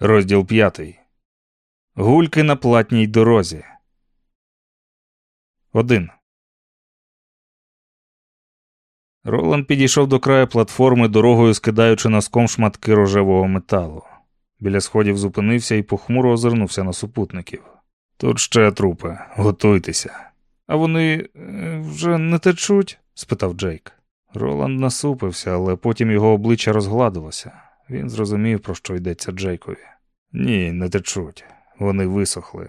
Розділ п'ятий. Гульки на платній дорозі. Один. Роланд підійшов до краю платформи, дорогою скидаючи носком шматки рожевого металу. Біля сходів зупинився і похмуро озирнувся на супутників. Тут ще трупи, готуйтеся. А вони е, вже не течуть? спитав Джейк. Роланд насупився, але потім його обличчя розгладилося. Він зрозумів, про що йдеться Джейкові. Ні, не течуть. Вони висохли.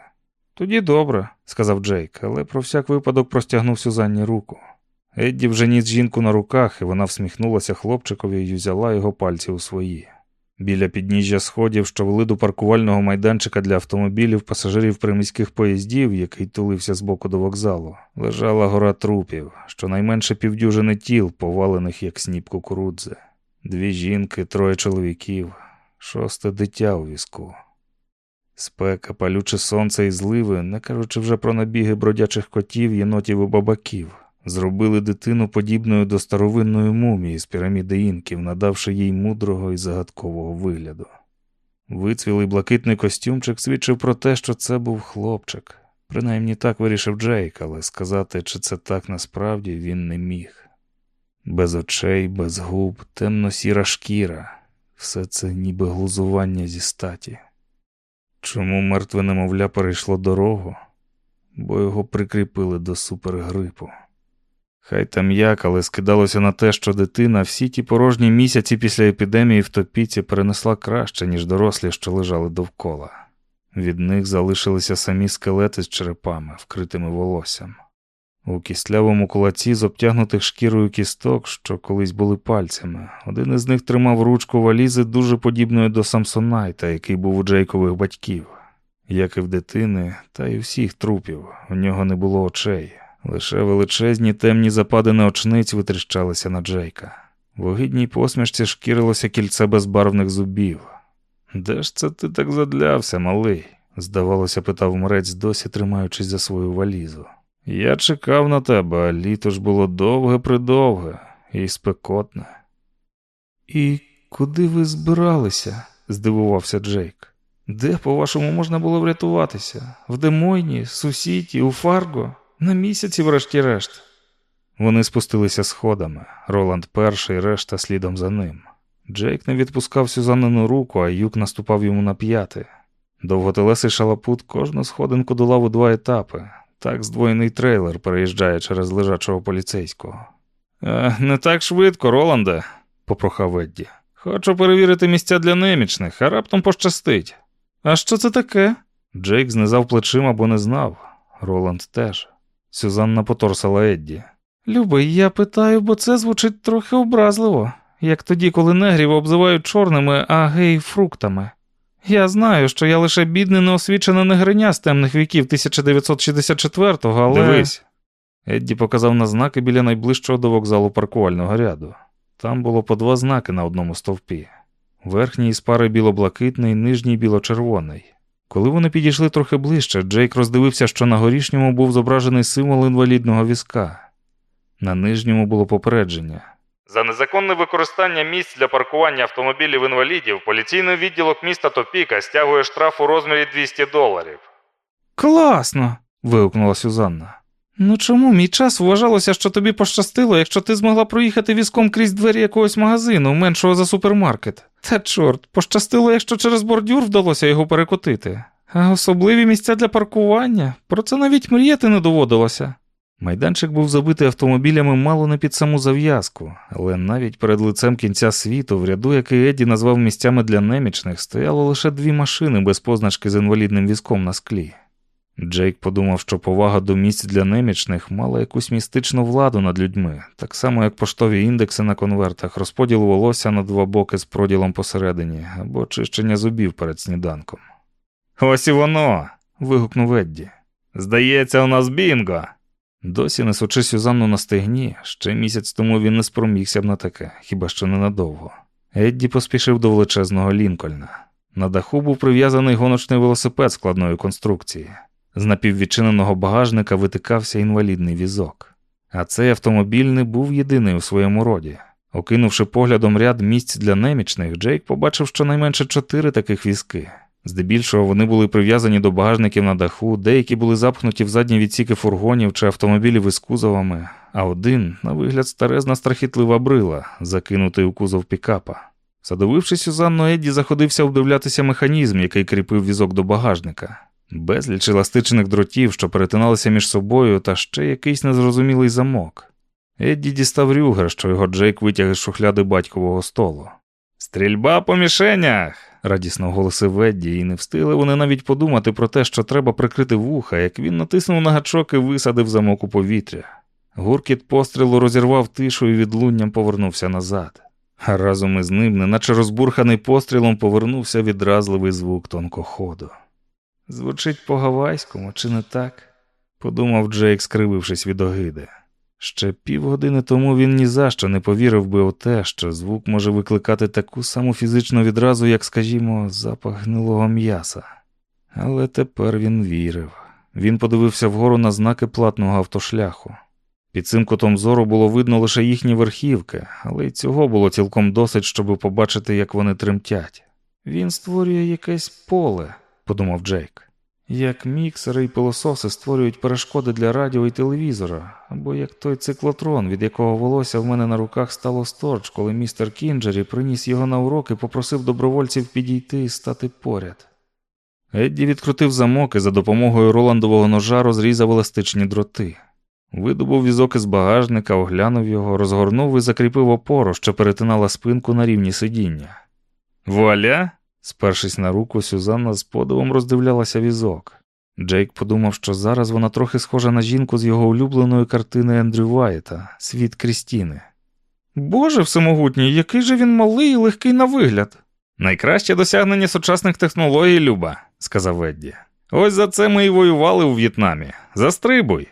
Тоді добре, сказав Джейк, але про всяк випадок простягнув Сюзанні руку. Едді вже ніс жінку на руках, і вона всміхнулася хлопчикові і взяла його пальці у свої. Біля підніжжя сходів, що вели до паркувального майданчика для автомобілів пасажирів приміських поїздів, який тулився з боку до вокзалу, лежала гора трупів, щонайменше півдюжини тіл, повалених як сніп кукурудзи. Дві жінки, троє чоловіків, шосте дитя у візку. Спека, палюче сонце і зливи, не кажучи вже про набіги бродячих котів, єнотів і бабаків, зробили дитину подібною до старовинної мумії з піраміди інків, надавши їй мудрого і загадкового вигляду. Вицвілий блакитний костюмчик свідчив про те, що це був хлопчик. Принаймні так вирішив Джейк, але сказати, чи це так насправді він не міг. Без очей, без губ, темно сіра шкіра, все це ніби глузування зі статі. Чому мертве немовля перейшло дорогу? Бо його прикріпили до супергрипу. Хай там як, але скидалося на те, що дитина всі ті порожні місяці після епідемії в топіці перенесла краще, ніж дорослі, що лежали довкола. Від них залишилися самі скелети з черепами, вкритими волоссям. У кістлявому кулаці з обтягнутих шкірою кісток, що колись були пальцями, один із них тримав ручку валізи дуже подібною до Самсонайта, який був у Джейкових батьків. Як і в дитини, та й у всіх трупів, у нього не було очей. Лише величезні темні западини очниць витріщалися на Джейка. В огидній посмішці шкірилося кільце безбарвних зубів. Де ж це ти так задлявся, малий? здавалося, питав мрець, досі тримаючись за свою валізу. Я чекав на тебе, а літо ж було довге придовге і спекотне. І куди ви збиралися? здивувався Джейк. Де, по-вашому, можна було врятуватися? В Демойні, Сусіті, у Фарго? На місяці, врешті-решт. Вони спустилися сходами. Роланд перший, решта слідом за ним. Джейк не відпускав Сюзанину руку, а юк наступав йому на п'яти. Довготелесий шалапут кожну сходинку долав у два етапи. Так здвоєний трейлер переїжджає через лежачого поліцейського. «Е, Не так швидко, Роланде, попрохав Едді. Хочу перевірити місця для немічних, а раптом пощастить. А що це таке? Джейк знизав плечима, бо не знав. Роланд теж. Сюзанна поторсала Едді. Любий, я питаю, бо це звучить трохи образливо, як тоді, коли негрів обзивають чорними, а гей фруктами. Я знаю, що я лише бідне неосвічена негриня з темних віків 1964-го, але. Дивись. Едді показав на знаки біля найближчого до вокзалу паркувального ряду. Там було по два знаки на одному стовпі. Верхній із пари білоблакитний, нижній біло-червоний. Коли вони підійшли трохи ближче, Джейк роздивився, що на горішньому був зображений символ інвалідного візка. На нижньому було попередження. За незаконне використання місць для паркування автомобілів інвалідів поліційний відділок міста Топіка стягує штраф у розмірі 200 доларів. Класно. вигукнула Сюзанна. Ну чому мій час вважалося, що тобі пощастило, якщо ти змогла проїхати візком крізь двері якогось магазину, меншого за супермаркет? Та чорт, пощастило, якщо через бордюр вдалося його перекотити. А особливі місця для паркування про це навіть мріяти не доводилося. Майданчик був забитий автомобілями мало не під саму зав'язку, але навіть перед лицем кінця світу, в ряду, який Едді назвав місцями для немічних, стояло лише дві машини без позначки з інвалідним візком на склі. Джейк подумав, що повага до місць для немічних мала якусь містичну владу над людьми, так само як поштові індекси на конвертах, розподіл волосся на два боки з проділом посередині або чищення зубів перед сніданком. Ось і воно. вигукнув Едді. Здається, у нас бінго. Досі несучи Сюзанну на стегні, ще місяць тому він не спромігся б на таке, хіба що ненадовго. Едді поспішив до величезного Лінкольна. На даху був прив'язаний гоночний велосипед складної конструкції. З напіввідчиненого багажника витикався інвалідний візок. А цей автомобіль не був єдиний у своєму роді. Окинувши поглядом ряд місць для немічних, Джейк побачив щонайменше чотири таких візки. Здебільшого вони були прив'язані до багажників на даху, деякі були запхнуті в задні відсіки фургонів чи автомобілів із кузовами, а один, на вигляд, старезна страхітлива брила, закинутий у кузов пікапа. Задивившись Сюзанну, Едді заходився обдивлятися механізм, який кріпив візок до багажника. Безліч еластичних дротів, що перетиналися між собою, та ще якийсь незрозумілий замок. Едді дістав рюгер, що його Джейк витяг із шухляди батькового столу. Стрільба по мішенях. Радісно оголосив Едді, і не встигли вони навіть подумати про те, що треба прикрити вуха, як він натиснув на гачок і висадив замок у повітря. Гуркіт пострілу розірвав тишу і відлунням повернувся назад. А разом із ним, неначе розбурханий пострілом, повернувся відразливий звук тонкоходу. Звучить по гавайському, чи не так? подумав Джейк, скривившись від огиди. Ще півгодини тому він ні за що не повірив би у те, що звук може викликати таку саму фізичну відразу, як, скажімо, запах гнилого м'яса. Але тепер він вірив. Він подивився вгору на знаки платного автошляху. Під цим кутом зору було видно лише їхні верхівки, але й цього було цілком досить, щоб побачити, як вони тремтять. Він створює якесь поле, подумав Джейк. Як міксери і пилососи створюють перешкоди для радіо і телевізора, або як той циклотрон, від якого волосся в мене на руках стало сторч, коли містер Кінджері приніс його на урок і попросив добровольців підійти і стати поряд. Едді відкрутив замок і за допомогою Роландового ножа розрізав еластичні дроти. Видобув візок із багажника, оглянув його, розгорнув і закріпив опору, що перетинала спинку на рівні сидіння. Вуаля! Спершись на руку, Сюзанна з подивом роздивлялася візок. Джейк подумав, що зараз вона трохи схожа на жінку з його улюбленої картини Ендрю Вайта Світ Крістіни. Боже всемогутній, який же він малий і легкий на вигляд. Найкраще досягнення сучасних технологій, Люба, сказав Едді. Ось за це ми і воювали у В'єтнамі. Застрибуй.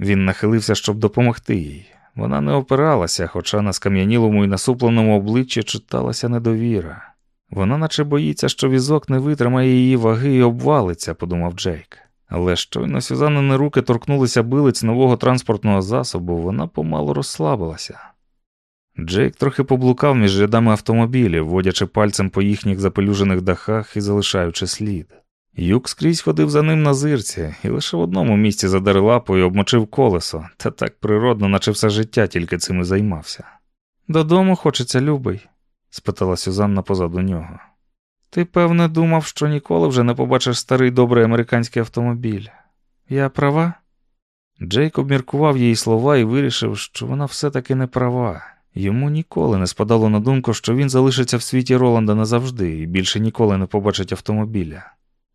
Він нахилився, щоб допомогти їй. Вона не опиралася, хоча на скам'янілому і насупленому обличчі читалася недовіра. Вона наче боїться, що візок не витримає її ваги і обвалиться, подумав Джейк. Але щойно Сюзанини руки торкнулися билиць нового транспортного засобу, вона помалу розслабилася. Джейк трохи поблукав між рядами автомобілів, водячи пальцем по їхніх запелюжених дахах і залишаючи слід. Юк скрізь ходив за ним на зирці і лише в одному місці задер лапою обмочив колесо, та так природно, наче все життя тільки цим і займався. Додому хочеться, любий спитала Сюзанна позаду нього. Ти, певне, думав, що ніколи вже не побачиш старий добрий американський автомобіль. Я права? Джейк обміркував її слова і вирішив, що вона все-таки не права. Йому ніколи не спадало на думку, що він залишиться в світі Роланда назавжди і більше ніколи не побачить автомобіля.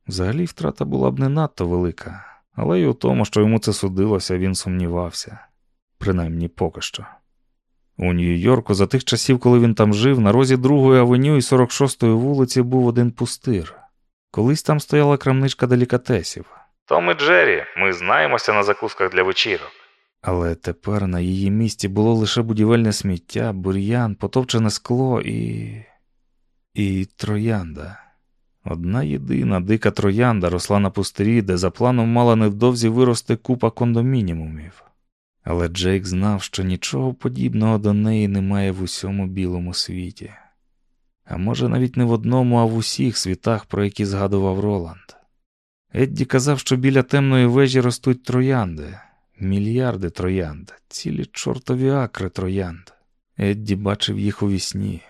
Взагалі втрата була б не надто велика, але й у тому, що йому це судилося, він сумнівався, принаймні поки що. У Нью-Йорку за тих часів, коли він там жив, на розі 2-ї авеню і 46-ї вулиці був один пустир. Колись там стояла крамничка делікатесів. Том і Джері, ми знаємося на закусках для вечірок. Але тепер на її місці було лише будівельне сміття, бур'ян, потовчене скло і. і троянда. Одна єдина дика троянда росла на пустирі, де за планом мала невдовзі вирости купа кондомінімумів. Але Джейк знав, що нічого подібного до неї немає в усьому білому світі, а може навіть не в одному, а в усіх світах, про які згадував Роланд. Едді казав, що біля темної вежі ростуть троянди, мільярди троянд, цілі чортові акри троянд. Едді бачив їх у вісні.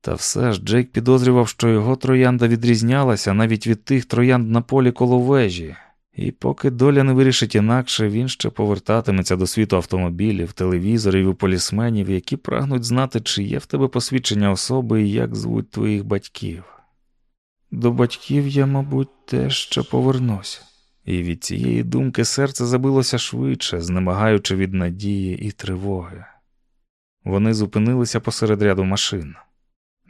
Та все ж Джейк підозрював, що його троянда відрізнялася навіть від тих троянд на полі коло вежі, і поки доля не вирішить інакше, він ще повертатиметься до світу автомобілів, телевізорів і полісменів, які прагнуть знати, чи є в тебе посвідчення особи і як звуть твоїх батьків. До батьків я, мабуть, теж ще повернусь, і від цієї думки серце забилося швидше, знемагаючи від надії і тривоги. Вони зупинилися посеред ряду машин.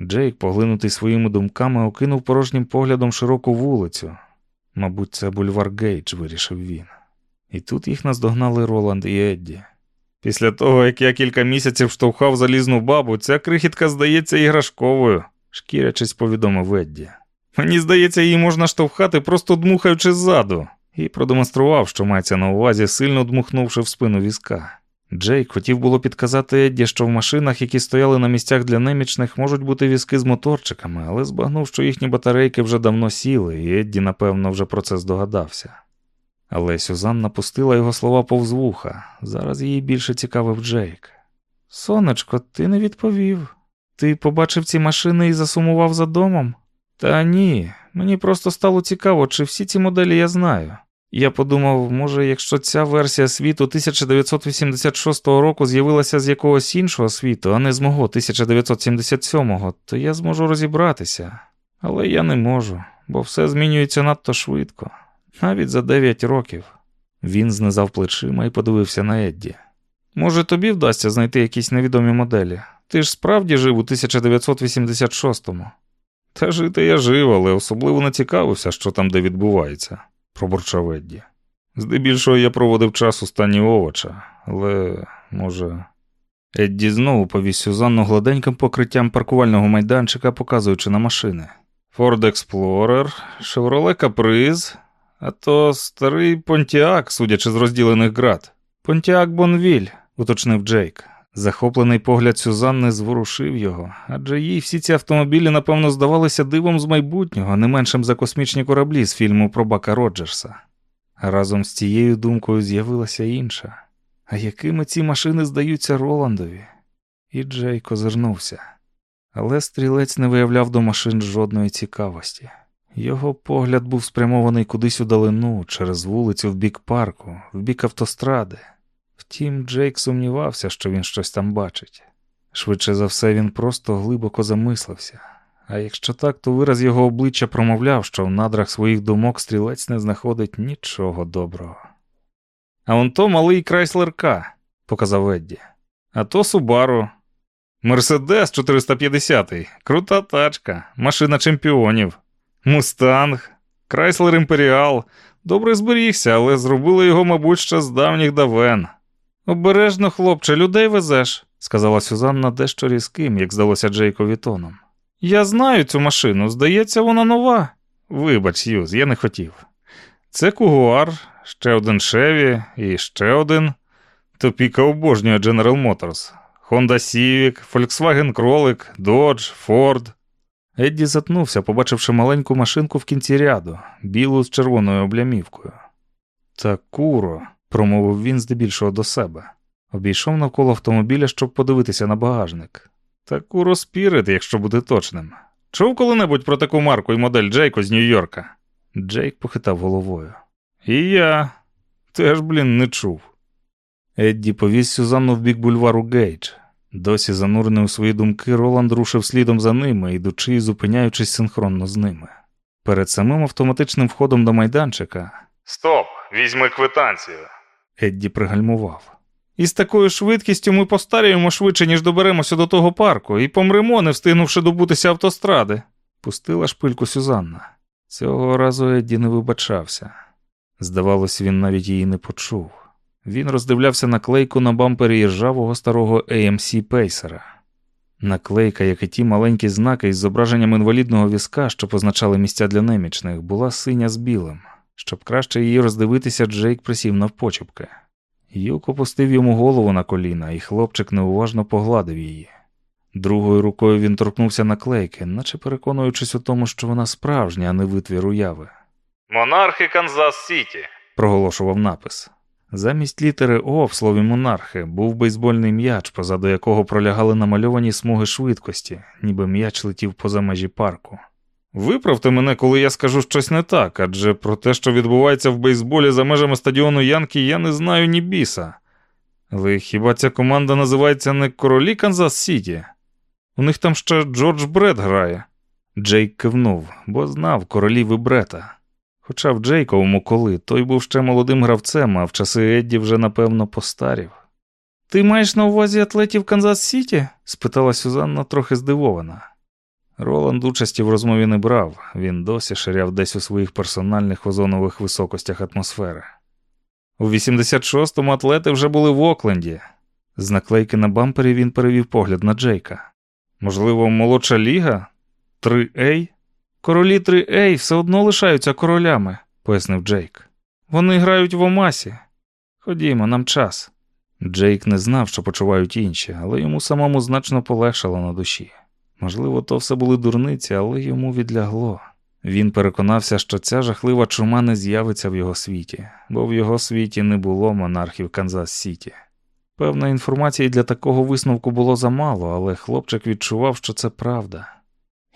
Джейк, поглинутий своїми думками, окинув порожнім поглядом широку вулицю. Мабуть, це бульвар Гейдж, вирішив він. І тут їх наздогнали Роланд і Едді. Після того, як я кілька місяців штовхав залізну бабу, ця крихітка здається іграшковою, шкірячись, повідомив Едді. Мені здається, її можна штовхати, просто дмухаючи ззаду, і продемонстрував, що мається на увазі, сильно дмухнувши в спину візка. Джейк хотів було підказати Едді, що в машинах, які стояли на місцях для немічних, можуть бути візки з моторчиками, але збагнув, що їхні батарейки вже давно сіли, і Едді, напевно, вже про це здогадався. Але Сюзанна пустила його слова повз вуха. Зараз її більше цікавив Джейк. Сонечко, ти не відповів. Ти побачив ці машини і засумував за домом? Та ні, мені просто стало цікаво, чи всі ці моделі я знаю. Я подумав, може, якщо ця версія світу 1986 року з'явилася з якогось іншого світу, а не з мого 1977-го, то я зможу розібратися. Але я не можу, бо все змінюється надто швидко, навіть за 9 років. Він знизав плечима і подивився на Едді. Може, тобі вдасться знайти якісь невідомі моделі? Ти ж справді жив у 1986-му. Та жити я жив, але особливо не цікавився, що там де відбувається пробурчав Едді. Здебільшого я проводив час у стані овоча, але, може. Едді знову повіз Сюзанну гладеньким покриттям паркувального майданчика, показуючи на машини. Ford Explorer, Chevrolet Caprice, а то старий Понтіак, судячи з розділених град. Понтіак Бонвіль, уточнив Джейк. Захоплений погляд Сюзанни зворушив його, адже їй всі ці автомобілі, напевно, здавалися дивом з майбутнього, не меншим за космічні кораблі з фільму про Бака Роджерса. Разом з цією думкою з'явилася інша. А якими ці машини здаються Роландові? І Джейк озирнувся. Але стрілець не виявляв до машин жодної цікавості. Його погляд був спрямований кудись у далину, через вулицю в бік парку, в бік автостради. Втім, Джейк сумнівався, що він щось там бачить. Швидше за все, він просто глибоко замислився. А якщо так, то вираз його обличчя промовляв, що в надрах своїх думок стрілець не знаходить нічого доброго. А он то малий Крайслер К, показав Едді. А то Субару. Мерседес 450 крута тачка, машина чемпіонів, Мустанг, Крайслер Імперіал. Добре зберігся, але зробили його, мабуть, ще з давніх давен. Обережно, хлопче, людей везеш, сказала Сюзанна дещо різким, як здалося Джейкові тоном. Я знаю цю машину, здається, вона нова. Вибач, Юз, я не хотів. Це Кугуар, ще один Шеві і ще один. Топіка обожнює General Motors. Honda Civic, Volkswagen Кролик, Dodge, Ford. Едді затнувся, побачивши маленьку машинку в кінці ряду, білу з червоною облямівкою. Та куро, промовив він здебільшого до себе. Обійшов навколо автомобіля, щоб подивитися на багажник. Такуро Спірит, якщо бути точним. Чув коли-небудь про таку марку і модель Джейко з Нью-Йорка? Джейк похитав головою. І я теж, блін, не чув. Едді повіз Сюзанну в бік бульвару Гейдж. Досі занурений у свої думки, Роланд рушив слідом за ними, ідучи і зупиняючись синхронно з ними. Перед самим автоматичним входом до майданчика. Стоп, візьми квитанцію. Едді пригальмував. Із такою швидкістю ми постаріємо швидше, ніж доберемося до того парку, і помремо, не встигнувши добутися автостради, пустила шпильку Сюзанна. Цього разу Едді не вибачався. Здавалось, він навіть її не почув. Він роздивлявся наклейку на бампері ржавого старого AMC Пейсера. Наклейка, як і ті маленькі знаки із зображенням інвалідного візка, що позначали місця для немічних, була синя з білим. Щоб краще її роздивитися, Джейк присів навпочепки. Юк опустив йому голову на коліна, і хлопчик неуважно погладив її. Другою рукою він торкнувся наклейки, наче переконуючись у тому, що вона справжня, а не витвір уяви. Монархи Канзас Сіті, проголошував напис. Замість літери О в слові монархи був бейсбольний м'яч, позаду якого пролягали намальовані смуги швидкості, ніби м'яч летів поза межі парку. Виправте мене, коли я скажу щось не так, адже про те, що відбувається в бейсболі за межами стадіону Янки, я не знаю ні біса. Але хіба ця команда називається не королі Канзас Сіті? У них там ще Джордж Бред грає. Джейк кивнув, бо знав королів і Брета. Хоча в Джейковому коли той був ще молодим гравцем, а в часи Едді вже напевно постарів. Ти маєш на увазі атлетів Канзас Сіті? спитала Сюзанна трохи здивована. Роланд участі в розмові не брав, він досі ширяв десь у своїх персональних озонових високостях атмосфери. У 86-му атлети вже були в Окленді. З наклейки на бампері він перевів погляд на Джейка. Можливо, молодша ліга? 3A? Королі 3A все одно лишаються королями, пояснив Джейк. Вони грають в Омасі. Ходімо, нам час. Джейк не знав, що почувають інші, але йому самому значно полегшало на душі. Можливо, то все були дурниці, але йому відлягло. Він переконався, що ця жахлива чума не з'явиться в його світі, бо в його світі не було монархів Канзас Сіті. Певна інформації для такого висновку було замало, але хлопчик відчував, що це правда.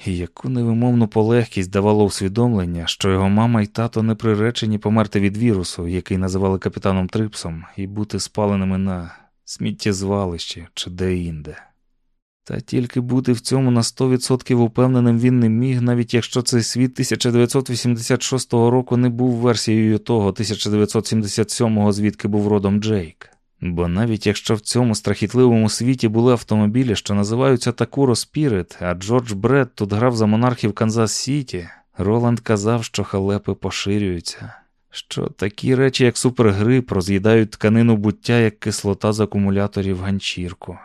І яку невимовну полегкість давало усвідомлення, що його мама і тато не приречені померти від вірусу, який називали капітаном Трипсом, і бути спаленими на сміттєзвалищі чи де-інде. Та тільки бути в цьому на 100% упевненим він не міг, навіть якщо цей світ 1986 року не був версією того 1977-го, звідки був родом Джейк. Бо навіть якщо в цьому страхітливому світі були автомобілі, що називаються Такуро Спірит, а Джордж Бред тут грав за монархів Канзас Сіті, Роланд казав, що халепи поширюються, що такі речі, як супергрип, роз'їдають тканину буття як кислота з акумуляторів ганчірку.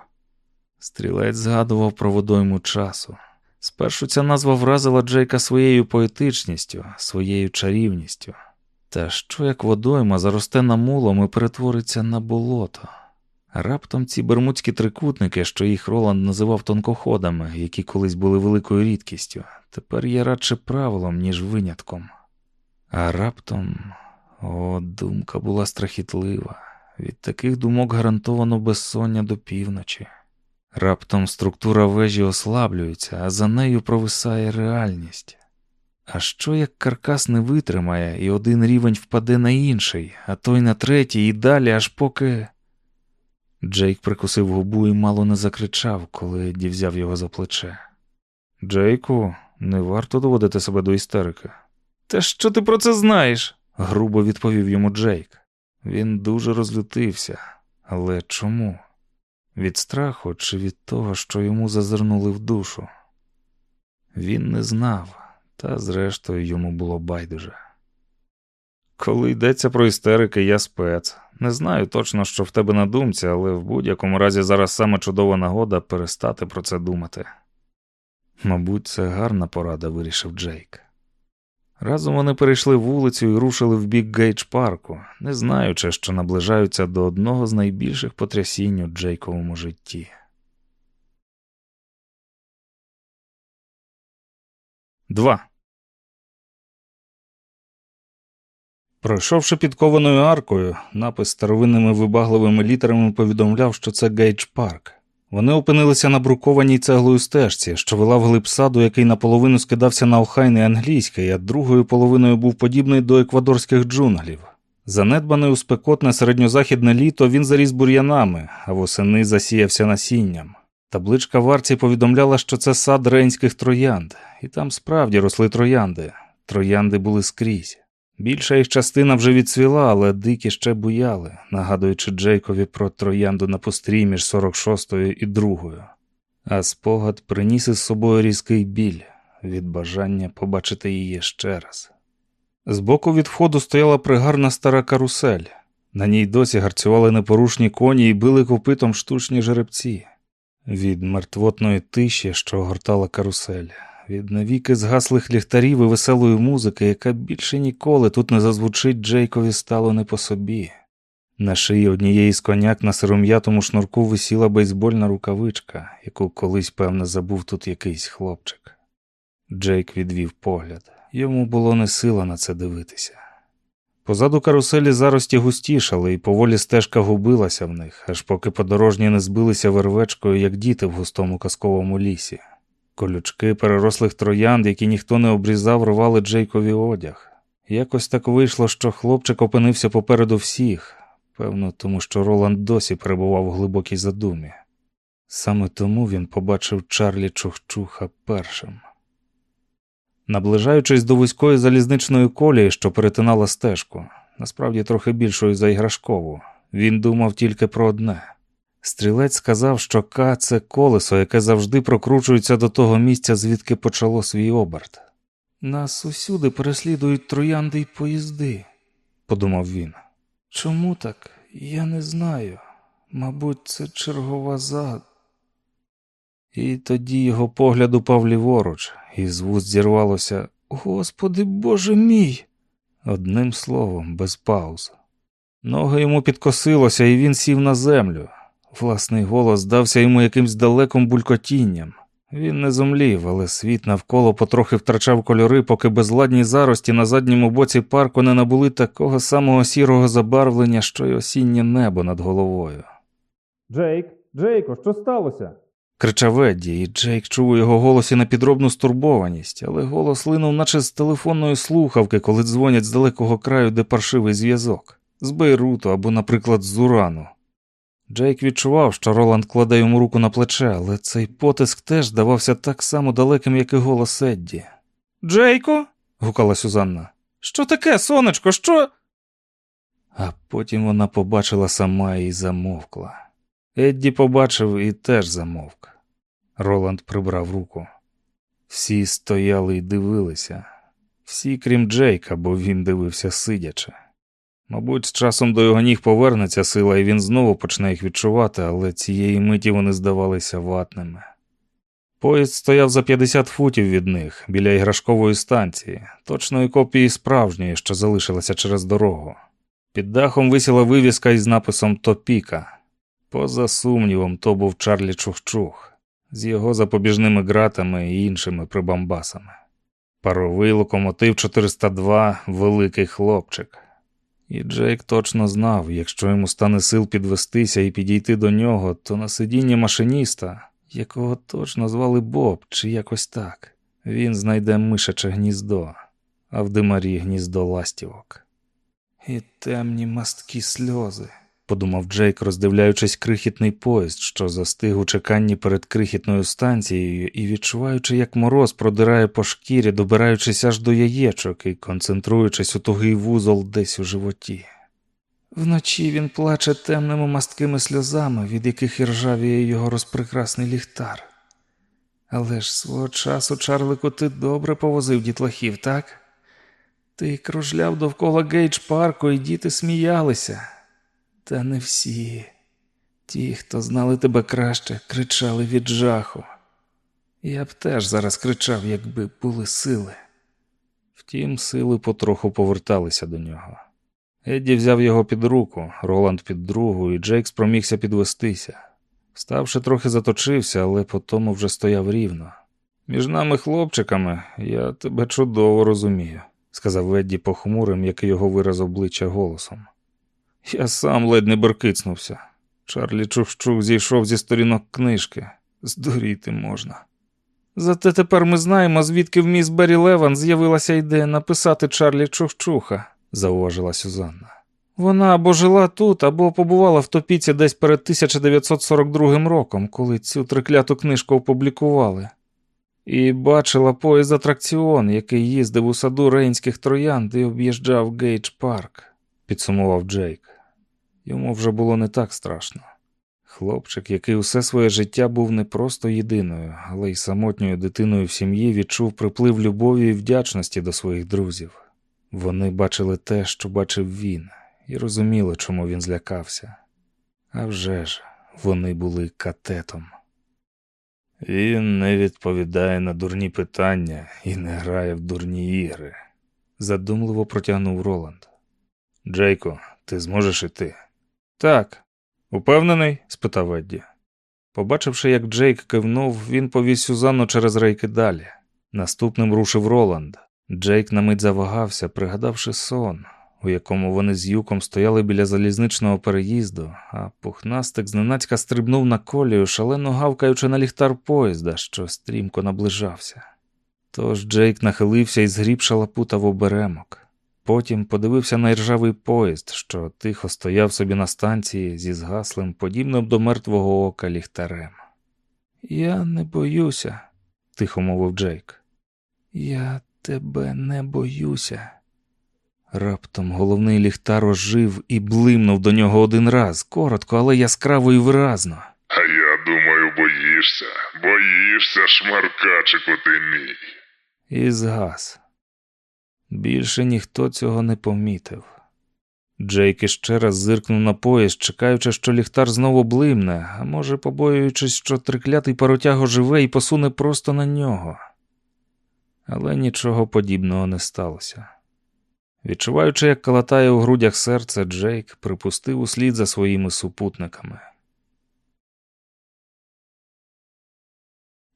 Стрілець згадував про водойму часу. Спершу ця назва вразила Джейка своєю поетичністю, своєю чарівністю. Та що як водойма заросте намулом і перетвориться на болото? Раптом ці бермудські трикутники, що їх Роланд називав тонкоходами, які колись були великою рідкістю, тепер є радше правилом, ніж винятком. А раптом, о, думка була страхітлива. Від таких думок гарантовано безсоння до півночі. Раптом структура вежі ослаблюється, а за нею провисає реальність. А що як каркас не витримає, і один рівень впаде на інший, а той на третій, і далі, аж поки. Джейк прикусив губу і мало не закричав, коли Едді взяв його за плече. Джейку, не варто доводити себе до істерики. Та що ти про це знаєш? грубо відповів йому Джейк. Він дуже розлютився. Але чому? Від страху чи від того, що йому зазирнули в душу? Він не знав, та зрештою йому було байдуже. Коли йдеться про істерики, я спец. Не знаю точно, що в тебе на думці, але в будь-якому разі зараз саме чудова нагода перестати про це думати. Мабуть, це гарна порада, вирішив Джейк. Разом вони перейшли вулицю і рушили в бік Гейдж парку, не знаючи, що наближаються до одного з найбільших потрясінь у Джейковому житті. Два. Пройшовши підкованою аркою, напис старовинними вибагливими літерами повідомляв, що це Гейдж парк. Вони опинилися на брукованій цеглою стежці, що вела вглиб саду, який наполовину скидався на охайний англійський, а другою половиною був подібний до еквадорських джунглів. Занедбаний у спекотне середньозахідне літо він заріс бур'янами, а восени засіявся насінням. Табличка в арці повідомляла, що це сад рейнських троянд, і там справді росли троянди. Троянди були скрізь. Більша їх частина вже відцвіла, але дикі ще буяли, нагадуючи Джейкові про троянду на пострій між 46-ю і другою. А спогад приніс із собою різкий біль від бажання побачити її ще раз. Збоку від входу стояла пригарна стара карусель. На ній досі гарцювали непорушні коні і били копитом штучні жеребці. Від мертвотної тиші, що огортала карусель, від навіки згаслих ліхтарів і веселої музики, яка більше ніколи тут не зазвучить Джейкові стало не по собі. На шиї однієї з коняк на сиром'ятому шнурку висіла бейсбольна рукавичка, яку колись, певно, забув тут якийсь хлопчик. Джейк відвів погляд. Йому було не сила на це дивитися. Позаду каруселі зарості густішали, і поволі стежка губилася в них, аж поки подорожні не збилися вервечкою, як діти в густому казковому лісі. Колючки перерослих троянд, які ніхто не обрізав, рвали Джейкові одяг. Якось так вийшло, що хлопчик опинився попереду всіх, певно, тому що Роланд досі перебував у глибокій задумі. Саме тому він побачив Чарлі Чухчуха першим. Наближаючись до вузької залізничної колії, що перетинала стежку, насправді трохи більшою за іграшкову, він думав тільки про одне. Стрілець сказав, що К це колесо, яке завжди прокручується до того місця, звідки почало свій оберт. Нас усюди переслідують троянди й поїзди, подумав він. Чому так? Я не знаю. Мабуть, це чергова зад. І тоді його погляд упав ліворуч, і з вуст зірвалося Господи Боже мій! Одним словом, без пауз. Ноги йому підкосилося, і він сів на землю. Власний голос здався йому якимсь далеким булькотінням. Він не зумлів, але світ навколо потрохи втрачав кольори, поки безладні зарості на задньому боці парку не набули такого самого сірого забарвлення, що й осіннє небо над головою. Джейк, Джейко, що сталося? кричав Едді, і Джейк чув у його голосі непідробну стурбованість, але голос линув, наче з телефонної слухавки, коли дзвонять з далекого краю, де паршивий зв'язок, з Бейруту або, наприклад, з Урану. Джейк відчував, що Роланд кладе йому руку на плече, але цей потиск теж здавався так само далеким, як і голос Едді. Джейко? гукала Сюзанна. Що таке, сонечко, що? А потім вона побачила сама і замовкла. Едді побачив і теж замовк. Роланд прибрав руку. Всі стояли і дивилися, всі, крім Джейка, бо він дивився сидячи. Мабуть, з часом до його ніг повернеться сила, і він знову почне їх відчувати, але цієї миті вони здавалися ватними. Поїзд стояв за 50 футів від них, біля іграшкової станції, точної копії справжньої, що залишилася через дорогу. Під дахом висіла вивіска із написом Топіка. Поза сумнівом, то був Чарлі Чухчух з його запобіжними ґратами і іншими прибамбасами. Паровий локомотив 402 великий хлопчик. І Джейк точно знав, якщо йому стане сил підвестися і підійти до нього, то на сидінні машиніста, якого точно звали Боб, чи якось так, він знайде мишаче гніздо, а в димарі гніздо ластівок. І темні масткі сльози подумав Джейк, роздивляючись крихітний поїзд, що застиг у чеканні перед крихітною станцією, і відчуваючи, як мороз продирає по шкірі, добираючись аж до яєчок і концентруючись у тугий вузол десь у животі. Вночі він плаче темними масткими сльозами, від яких і ржавіє його розпрекрасний ліхтар. Але ж свого часу, Чарлику, ти добре повозив дітлахів, так? Ти кружляв довкола Гейдж парку, і діти сміялися. Та не всі. Ті, хто знали тебе краще, кричали від жаху. Я б теж зараз кричав, якби були сили. Втім, сили потроху поверталися до нього. Едді взяв його під руку, Роланд під другу, і Джейк спромігся підвестися. Ставши трохи заточився, але потому вже стояв рівно. Між нами, хлопчиками, я тебе чудово розумію, сказав Едді похмурим, як його вираз обличчя голосом. Я сам ледь не беркицнувся. Чарлі Чухчух зійшов зі сторінок книжки. Здуріти можна. Зате тепер ми знаємо, звідки в міс Беррі Леван з'явилася ідея написати Чарлі Чухчуха, зауважила Сюзанна. Вона або жила тут, або побувала в Топіці десь перед 1942 роком, коли цю трикляту книжку опублікували, і бачила поїзд атракціон, який їздив у саду рейнських троянд і об'їжджав Гейдж Парк, підсумував Джейк. Йому вже було не так страшно. Хлопчик, який усе своє життя був не просто єдиною, але й самотньою дитиною в сім'ї, відчув приплив любові і вдячності до своїх друзів. Вони бачили те, що бачив він, і розуміли, чому він злякався. А вже ж, вони були катетом. Він не відповідає на дурні питання і не грає в дурні ігри, задумливо протягнув Роланд. Джейко, ти зможеш іти? Так, упевнений? спитав Едді. Побачивши, як Джейк кивнув, він повіз Сюзанну через рейки далі. Наступним рушив Роланд. Джейк на мить завагався, пригадавши сон, у якому вони з юком стояли біля залізничного переїзду, а пухнастик зненацька стрибнув на колію, шалено гавкаючи на ліхтар поїзда, що стрімко наближався. Тож Джейк нахилився і згріб шалапутав оберемок. Потім подивився на іржавий поїзд, що тихо стояв собі на станції зі згаслим, подібним до мертвого ока ліхтарем. Я не боюся, тихо мовив Джейк. Я тебе не боюся. Раптом головний ліхтар ожив і блимнув до нього один раз, коротко, але яскраво і виразно. А я думаю, боїшся, боїшся, шмаркачику ти мій. І згас. Більше ніхто цього не помітив. Джейк іще раз зиркнув на поїзд, чекаючи, що ліхтар знову блимне, а може, побоюючись, що триклятий паротяг оживе і посуне просто на нього. Але нічого подібного не сталося. Відчуваючи, як калатає у грудях серце, Джейк припустив услід за своїми супутниками.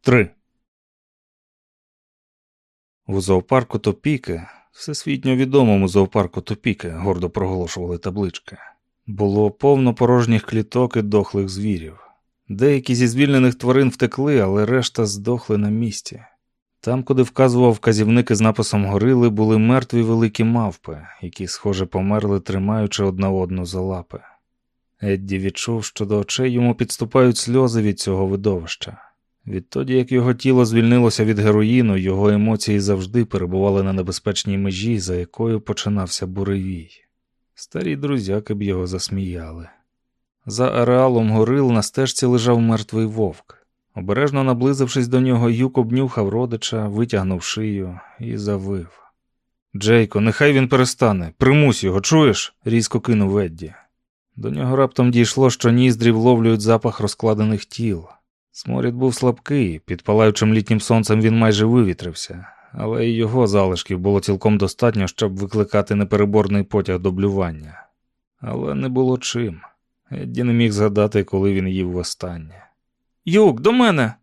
3. У зоопарку Топіки, всесвітньо відомому зоопарку Топіки, гордо проголошували таблички, було повно порожніх кліток і дохлих звірів. Деякі зі звільнених тварин втекли, але решта здохли на місці. Там, куди вказував вказівники з написом горили, були мертві великі мавпи, які, схоже, померли, тримаючи одна одну за лапи. Едді відчув, що до очей йому підступають сльози від цього видовища. Відтоді, як його тіло звільнилося від героїну, його емоції завжди перебували на небезпечній межі, за якою починався буревій. Старі друзяки б його засміяли. За ареалом горил на стежці лежав мертвий вовк. Обережно наблизившись до нього, юк обнюхав родича, витягнув шию і завив. Джейко, нехай він перестане, примусь його, чуєш? різко кинув Едді. До нього раптом дійшло, що ніздрі вловлюють запах розкладених тіл. Сморід був слабкий, під палаючим літнім сонцем він майже вивітрився, але й його залишків було цілком достатньо, щоб викликати непереборний потяг до блювання. Але не було чим. Едді не міг згадати, коли він їв востаннє. Юк, до мене.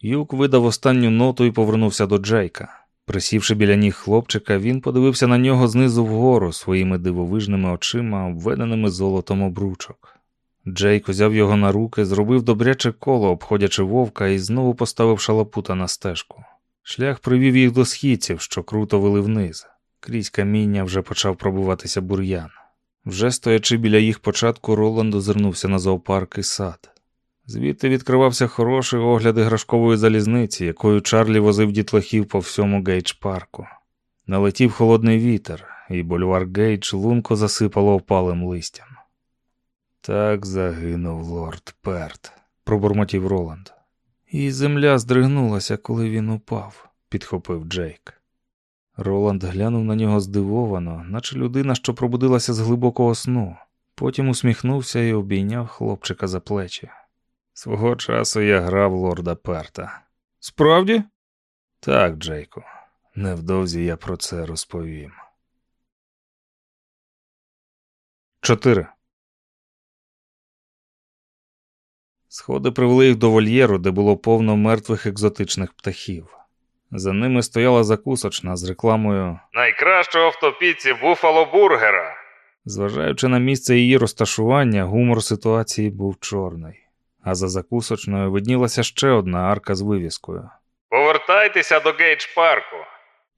Юк видав останню ноту і повернувся до Джейка. Присівши біля ніг хлопчика, він подивився на нього знизу вгору своїми дивовижними очима, обведеними золотом обручок. Джейк взяв його на руки, зробив добряче коло, обходячи вовка, і знову поставив шалапута на стежку. Шлях привів їх до східців, що круто вели вниз. Крізь каміння вже почав пробуватися бур'ян. Вже стоячи біля їх початку, Роланд озирнувся на зоопарк і сад. Звідти відкривався хороший огляд іграшкової залізниці, якою Чарлі возив дітлахів по всьому Гейдж парку. Налетів холодний вітер, і бульвар Гейдж лунко засипало опалим листям. Так загинув лорд Перт, пробурмотів Роланд. І земля здригнулася, коли він упав, підхопив Джейк. Роланд глянув на нього здивовано, наче людина, що пробудилася з глибокого сну. Потім усміхнувся і обійняв хлопчика за плечі. Свого часу я грав лорда Перта. Справді? Так, Джейку. Невдовзі я про це розповім. 4. Сходи привели їх до вольєру, де було повно мертвих екзотичних птахів. За ними стояла закусочна з рекламою Найкращого в топіці буфало бургера. Зважаючи на місце її розташування, гумор ситуації був чорний, а за закусочною виднілася ще одна арка з вивіскою. Повертайтеся до Гейдж парку.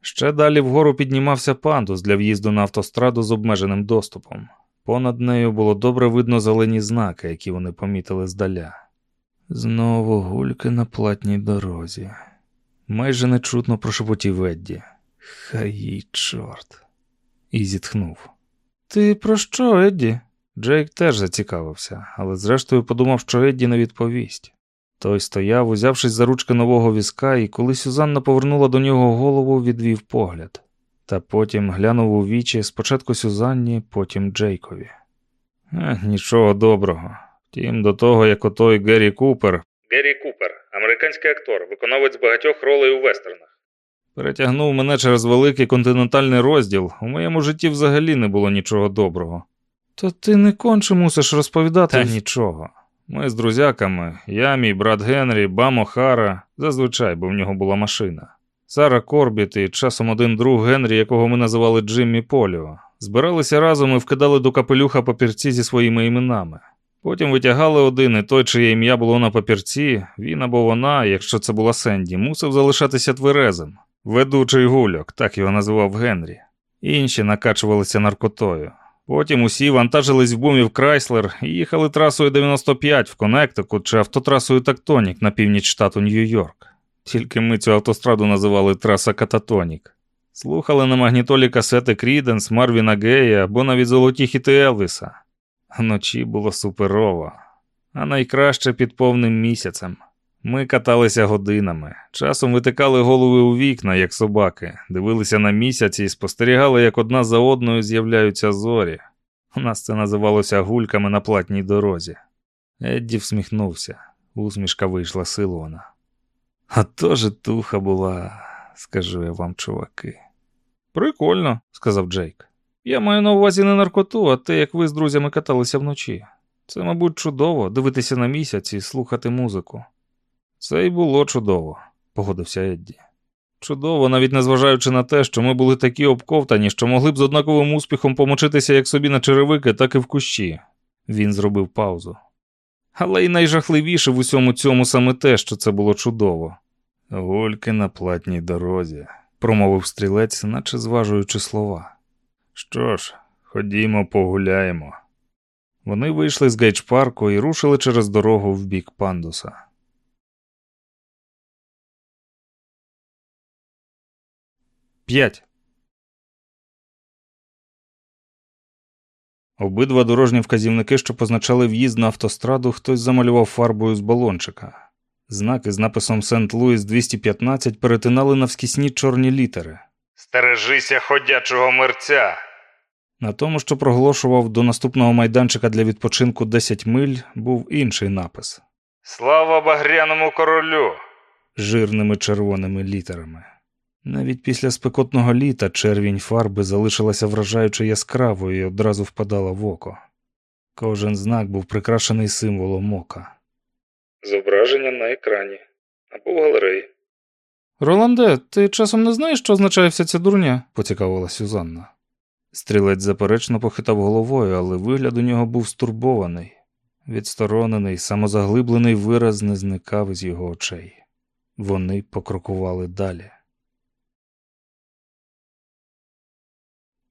Ще далі вгору піднімався пандус для в'їзду на автостраду з обмеженим доступом. Понад нею було добре видно зелені знаки, які вони помітили здаля. Знову гульки на платній дорозі. Майже нечутно прошепотів Едді. Хай їй чорт. І зітхнув. Ти про що, Едді? Джейк теж зацікавився, але зрештою подумав, що Едді не відповість. Той стояв, узявшись за ручки нового візка, і коли Сюзанна повернула до нього голову, відвів погляд. Та потім глянув у вічі спочатку Сюзанні, потім Джейкові. Е, нічого доброго. Втім, до того, як отой Геррі Купер. Геррі Купер, американський актор, виконавець багатьох ролей у вестернах. Перетягнув мене через великий континентальний розділ. У моєму житті взагалі не було нічого доброго. То ти не конче мусиш розповідати. Та нічого. Ми з друзяками, я, мій брат Генрі, Бам Хара, зазвичай, бо в нього була машина. Сара Корбіт і часом один друг Генрі, якого ми називали Джиммі Поліо, збиралися разом і вкидали до капелюха папірці зі своїми іменами. Потім витягали один, і той, чиє ім'я було на папірці, він або вона, якщо це була Сенді, мусив залишатися тверезим. Ведучий гульок, так його називав Генрі. Інші накачувалися наркотою. Потім усі вантажились в бумів Крайслер і їхали трасою 95 в Коннектикут чи автотрасою Тактонік на північ штату Нью-Йорк. Тільки ми цю автостраду називали траса Кататонік. Слухали на магнітолі касети Кріденс, Марвіна Гея або навіть золоті хіти Елвіса. Вночі було суперово, а найкраще під повним місяцем. Ми каталися годинами, часом витикали голови у вікна, як собаки, дивилися на місяць і спостерігали, як одна за одною з'являються зорі. У нас це називалося гульками на платній дорозі. Едді всміхнувся, усмішка вийшла силована. А то житуха була, скажу я вам, чуваки. Прикольно, сказав Джейк. Я маю на увазі не наркоту, а те, як ви з друзями каталися вночі. Це, мабуть, чудово дивитися на місяць і слухати музику. Це й було чудово, погодився Едді. Чудово, навіть незважаючи на те, що ми були такі обковтані, що могли б з однаковим успіхом помочитися як собі на черевики, так і в кущі. Він зробив паузу. Але й найжахливіше в усьому цьому саме те, що це було чудово. Гульки на платній дорозі, промовив стрілець, наче зважуючи слова. Що ж, ходімо, погуляємо. Вони вийшли з гейдж-парку і рушили через дорогу в бік пандуса. П'ять. Обидва дорожні вказівники, що позначали в'їзд на автостраду, хтось замалював фарбою з балончика. Знаки з написом Сент Луіс 215 перетинали навскісні чорні літери. Стережися ходячого мерця. На тому, що проголошував до наступного майданчика для відпочинку 10 миль, був інший напис Слава багряному королю! жирними червоними літерами. Навіть після спекотного літа червінь фарби залишилася вражаючи яскравою і одразу впадала в око. Кожен знак був прикрашений символом ока. Зображення на екрані або в галереї. Роланде, ти часом не знаєш, що означає вся ця дурня? поцікавила Сюзанна. Стрілець заперечно похитав головою, але вигляд у нього був стурбований, відсторонений, самозаглиблений вираз не зникав із його очей. Вони покрокували далі.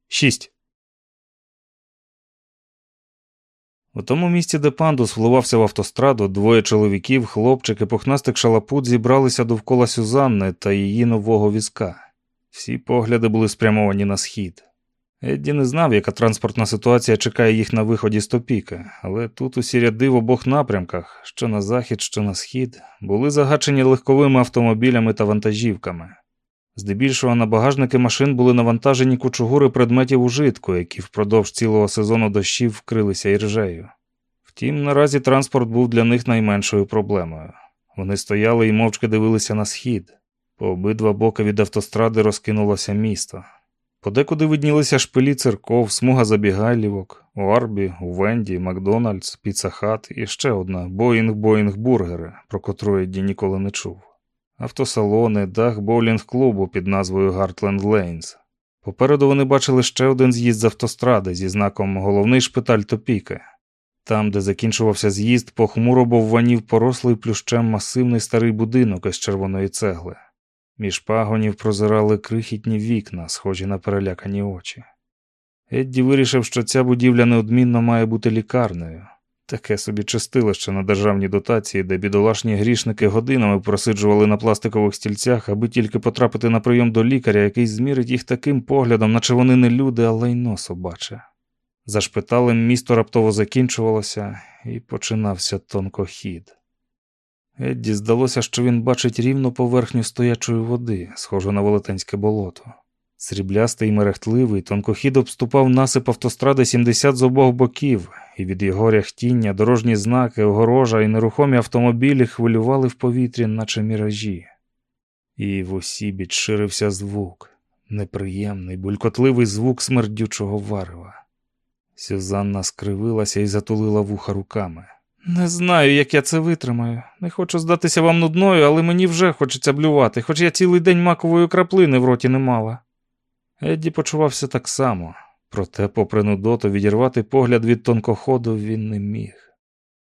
Шість. У тому місці, де пандус вливався в автостраду, двоє чоловіків, хлопчик і пухнастик шалапут зібралися довкола Сюзанни та її нового візка. Всі погляди були спрямовані на схід. Едді не знав, яка транспортна ситуація чекає їх на виході з топіка, але тут усі ряди в обох напрямках, що на захід, що на схід, були загачені легковими автомобілями та вантажівками. Здебільшого на багажники машин були навантажені кучугури предметів ужитку, які впродовж цілого сезону дощів вкрилися іржею. Втім, наразі транспорт був для них найменшою проблемою. Вони стояли і мовчки дивилися на схід. По обидва боки від автостради розкинулося місто. Подекуди виднілися шпилі церков, смуга забігайлівок, Арбі, Венді, Макдональдс, Піцахат і ще одна Боїнг Боїнг Бургери, про котру Едді ніколи не чув автосалони, дах боулінг-клубу під назвою Гартленд Лейнс. Попереду вони бачили ще один з'їзд з автостради зі знаком Головний шпиталь Топіки. Там, де закінчувався з'їзд, похмуро бовванів порослий плющем масивний старий будинок із червоної цегли. Між пагонів прозирали крихітні вікна, схожі на перелякані очі. Едді вирішив, що ця будівля неодмінно має бути лікарнею, Таке собі чистилище на державні дотації, де бідолашні грішники годинами просиджували на пластикових стільцях, аби тільки потрапити на прийом до лікаря, який змірить їх таким поглядом, наче вони не люди, а лайно собаче. За шпиталем місто раптово закінчувалося і починався тонкохід. Едді здалося, що він бачить рівну поверхню стоячої води, схожу на велетенське болото. Сріблястий і мерехтливий, тонкохід обступав насип автостради 70 з обох боків, і від його ряхтіння дорожні знаки, огорожа і нерухомі автомобілі хвилювали в повітрі, наче міражі. І в осібіч ширився звук, неприємний, булькотливий звук смердючого варева. Сюзанна скривилася і затулила вуха руками. Не знаю, як я це витримаю. Не хочу здатися вам нудною, але мені вже хочеться блювати, хоч я цілий день макової краплини в роті не мала. Едді почувався так само, проте, попри нудоту, відірвати погляд від тонкоходу він не міг.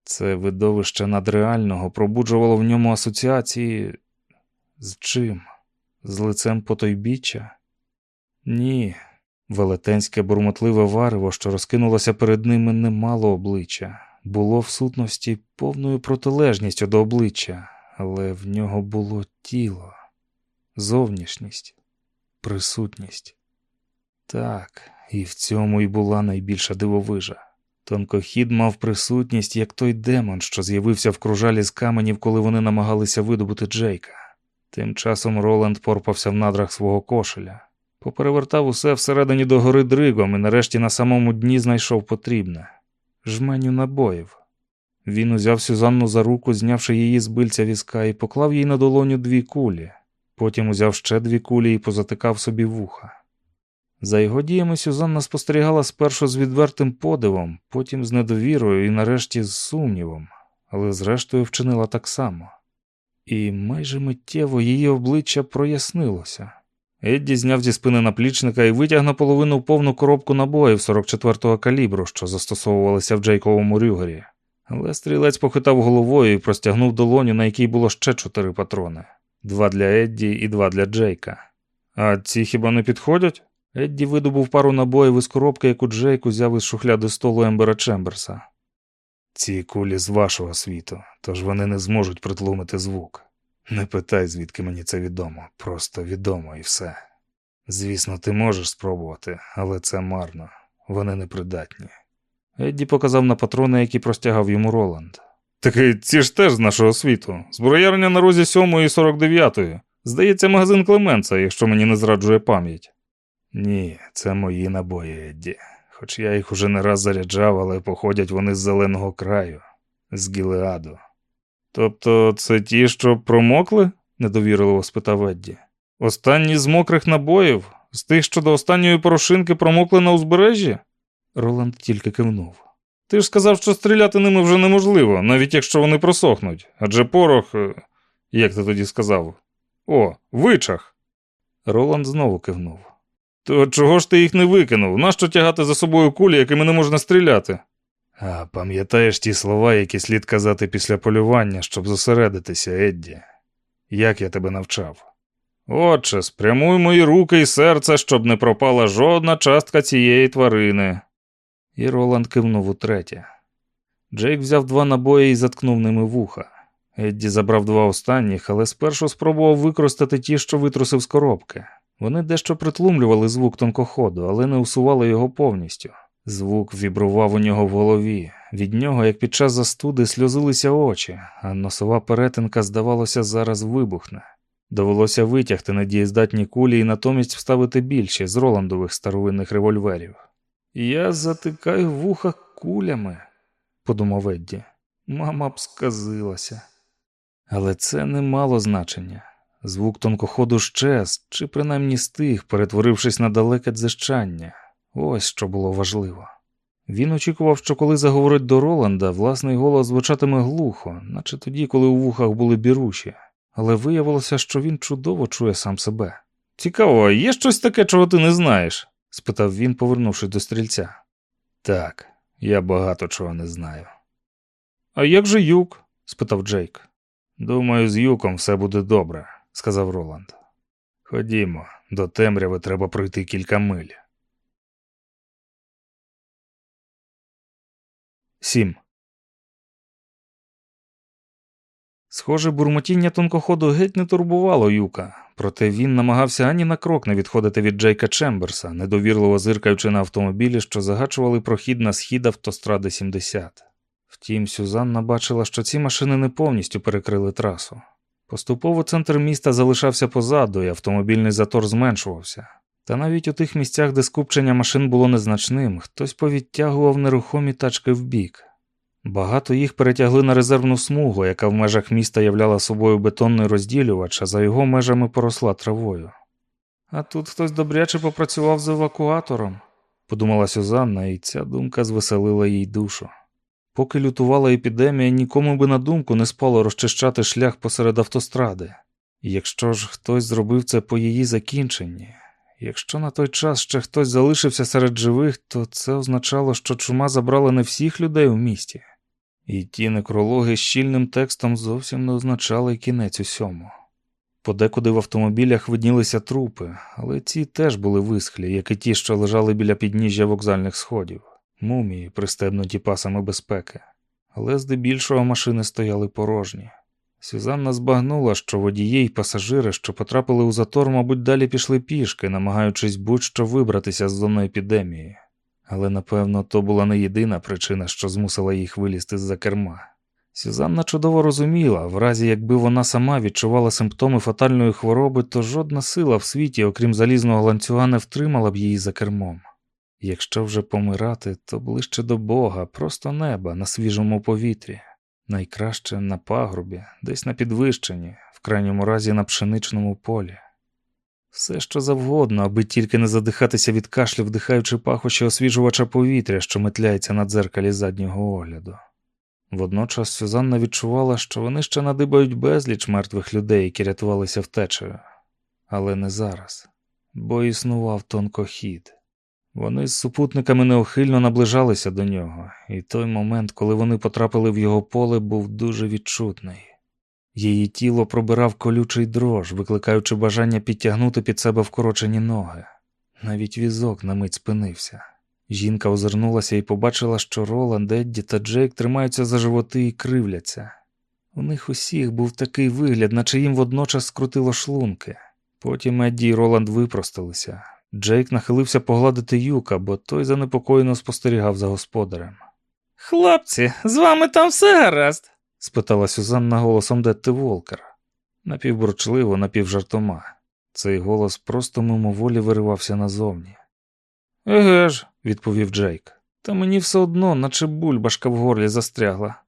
Це видовище надреального пробуджувало в ньому асоціації з чим? З лицем потойбіччя? Ні, велетенське бурмотливе варево, що розкинулося перед ними, не мало обличчя, було в сутності повною протилежністю до обличчя, але в нього було тіло, зовнішність, присутність. Так, і в цьому й була найбільша дивовижа. Тонкохід мав присутність, як той демон, що з'явився в кружалі з каменів, коли вони намагалися видобути Джейка. Тим часом Роланд порпався в надрах свого кошеля, поперевертав усе всередині до гори дригом і нарешті на самому дні знайшов потрібне жменю набоїв. Він узяв Сюзанну за руку, знявши її з бильця візка, і поклав їй на долоню дві кулі. Потім узяв ще дві кулі і позатикав собі вуха. За його діями Сюзанна спостерігала спершу з відвертим подивом, потім з недовірою і нарешті з сумнівом, але зрештою вчинила так само. І майже миттєво її обличчя прояснилося. Едді зняв зі спини наплічника і витяг наполовину повну коробку набоїв 44-го калібру, що застосовувалися в Джейковому рюгері. Але стрілець похитав головою і простягнув долоню, на якій було ще чотири патрони: два для Едді і два для Джейка. А ці хіба не підходять? Едді видобув пару набоїв із коробки, яку Джейк узяв із шухляди столу Ембера Чемберса. Ці кулі з вашого світу, тож вони не зможуть притлумити звук. Не питай, звідки мені це відомо, просто відомо і все. Звісно, ти можеш спробувати, але це марно, вони непридатні. Едді показав на патрони, які простягав йому Роланд. Так ці ж теж з нашого світу. Зброярня на розі 7 і 49. Здається, магазин Клеменца, якщо мені не зраджує пам'ять. Ні, це мої набої, Едді. Хоч я їх уже не раз заряджав, але походять вони з зеленого краю, з Гілеаду. Тобто це ті, що промокли? недовірливо спитав Едді. Останні з мокрих набоїв, з тих, що до останньої порошинки промокли на узбережжі? Роланд тільки кивнув. Ти ж сказав, що стріляти ними вже неможливо, навіть якщо вони просохнуть. Адже порох, е, як ти тоді сказав? О, вичах. Роланд знову кивнув. То чого ж ти їх не викинув? Нащо тягати за собою кулі, якими не можна стріляти? А пам'ятаєш ті слова, які слід казати після полювання, щоб зосередитися, Едді? Як я тебе навчав? Отче, спрямуй мої руки і серце, щоб не пропала жодна частка цієї тварини. І Роланд кивнув утретє. Джейк взяв два набої і заткнув ними вуха. Едді забрав два останніх, але спершу спробував використати ті, що витрусив з коробки. Вони дещо притлумлювали звук тонкоходу, але не усували його повністю. Звук вібрував у нього в голові. Від нього, як під час застуди, сльозилися очі, а носова перетинка, здавалося, зараз вибухне. Довелося витягти надієздатні кулі і натомість вставити більші з Роландових старовинних револьверів. Я затикаю вуха кулями, подумав Едді. Мама б сказилася. Але це не мало значення. Звук тонкоходу щез, чи принаймні стих, перетворившись на далеке дзищання. Ось що було важливо. Він очікував, що коли заговорить до Роланда, власний голос звучатиме глухо, наче тоді, коли у вухах були біруші, але виявилося, що він чудово чує сам себе. Цікаво, є щось таке, чого ти не знаєш? спитав він, повернувшись до стрільця. Так, я багато чого не знаю. А як же юк? спитав Джейк. Думаю, з юком все буде добре, сказав Роланд. Ходімо, до темряви треба пройти кілька миль. Сім. Схоже, бурмотіння тонкоходу геть не турбувало юка, проте він намагався ані на крок не відходити від Джейка Чемберса, недовірливо зиркаючи на автомобілі, що загачували прохід на схід автостради 70. Втім, Сюзанна бачила, що ці машини не повністю перекрили трасу. Поступово центр міста залишався позаду, і автомобільний затор зменшувався. Та навіть у тих місцях, де скупчення машин було незначним, хтось повідтягував нерухомі тачки вбік. Багато їх перетягли на резервну смугу, яка в межах міста являла собою бетонний розділювач, а за його межами поросла травою. А тут хтось добряче попрацював з евакуатором, подумала Сюзанна, і ця думка звеселила їй душу. Поки лютувала епідемія, нікому би на думку не спало розчищати шлях посеред автостради. Якщо ж хтось зробив це по її закінченні, якщо на той час ще хтось залишився серед живих, то це означало, що чума забрала не всіх людей у місті. І ті некрологи щільним текстом зовсім не означали кінець усьому. Подекуди в автомобілях виднілися трупи, але ці теж були висхлі, як і ті, що лежали біля підніжжя вокзальних сходів, мумії, пристебнуті пасами безпеки, але здебільшого машини стояли порожні. Сюзанна збагнула, що водії й пасажири, що потрапили у затор, мабуть, далі пішли пішки, намагаючись будь-що вибратися з зони епідемії. Але напевно то була не єдина причина, що змусила їх вилізти з-за керма. Сюзанна чудово розуміла, в разі якби вона сама відчувала симптоми фатальної хвороби, то жодна сила в світі, окрім залізного ланцюга, не втримала б її за кермом. Якщо вже помирати, то ближче до Бога, просто неба на свіжому повітрі, найкраще на пагрубі, десь на підвищенні, в крайньому разі на пшеничному полі. Все, що завгодно, аби тільки не задихатися від кашлю, вдихаючи пахощі освіжувача повітря, що метляється на дзеркалі заднього огляду. Водночас Сюзанна відчувала, що вони ще надибають безліч мертвих людей, які рятувалися втечею. Але не зараз, бо існував тонкохід. Вони з супутниками неухильно наближалися до нього, і той момент, коли вони потрапили в його поле, був дуже відчутний. Її тіло пробирав колючий дрож, викликаючи бажання підтягнути під себе вкорочені ноги. Навіть візок на мить спинився. Жінка озирнулася і побачила, що Роланд, Едді та Джейк тримаються за животи і кривляться. У них усіх був такий вигляд, наче їм водночас скрутило шлунки. Потім Едді і Роланд випросталися. Джейк нахилився погладити юка, бо той занепокоєно спостерігав за господарем. Хлопці, з вами там все гаразд? спитала Сюзанна голосом Детти Волкер. Напівборчливо, напівжартома. Цей голос просто мимоволі виривався назовні. Еге ж, відповів Джейк, та мені все одно, наче бульбашка в горлі застрягла.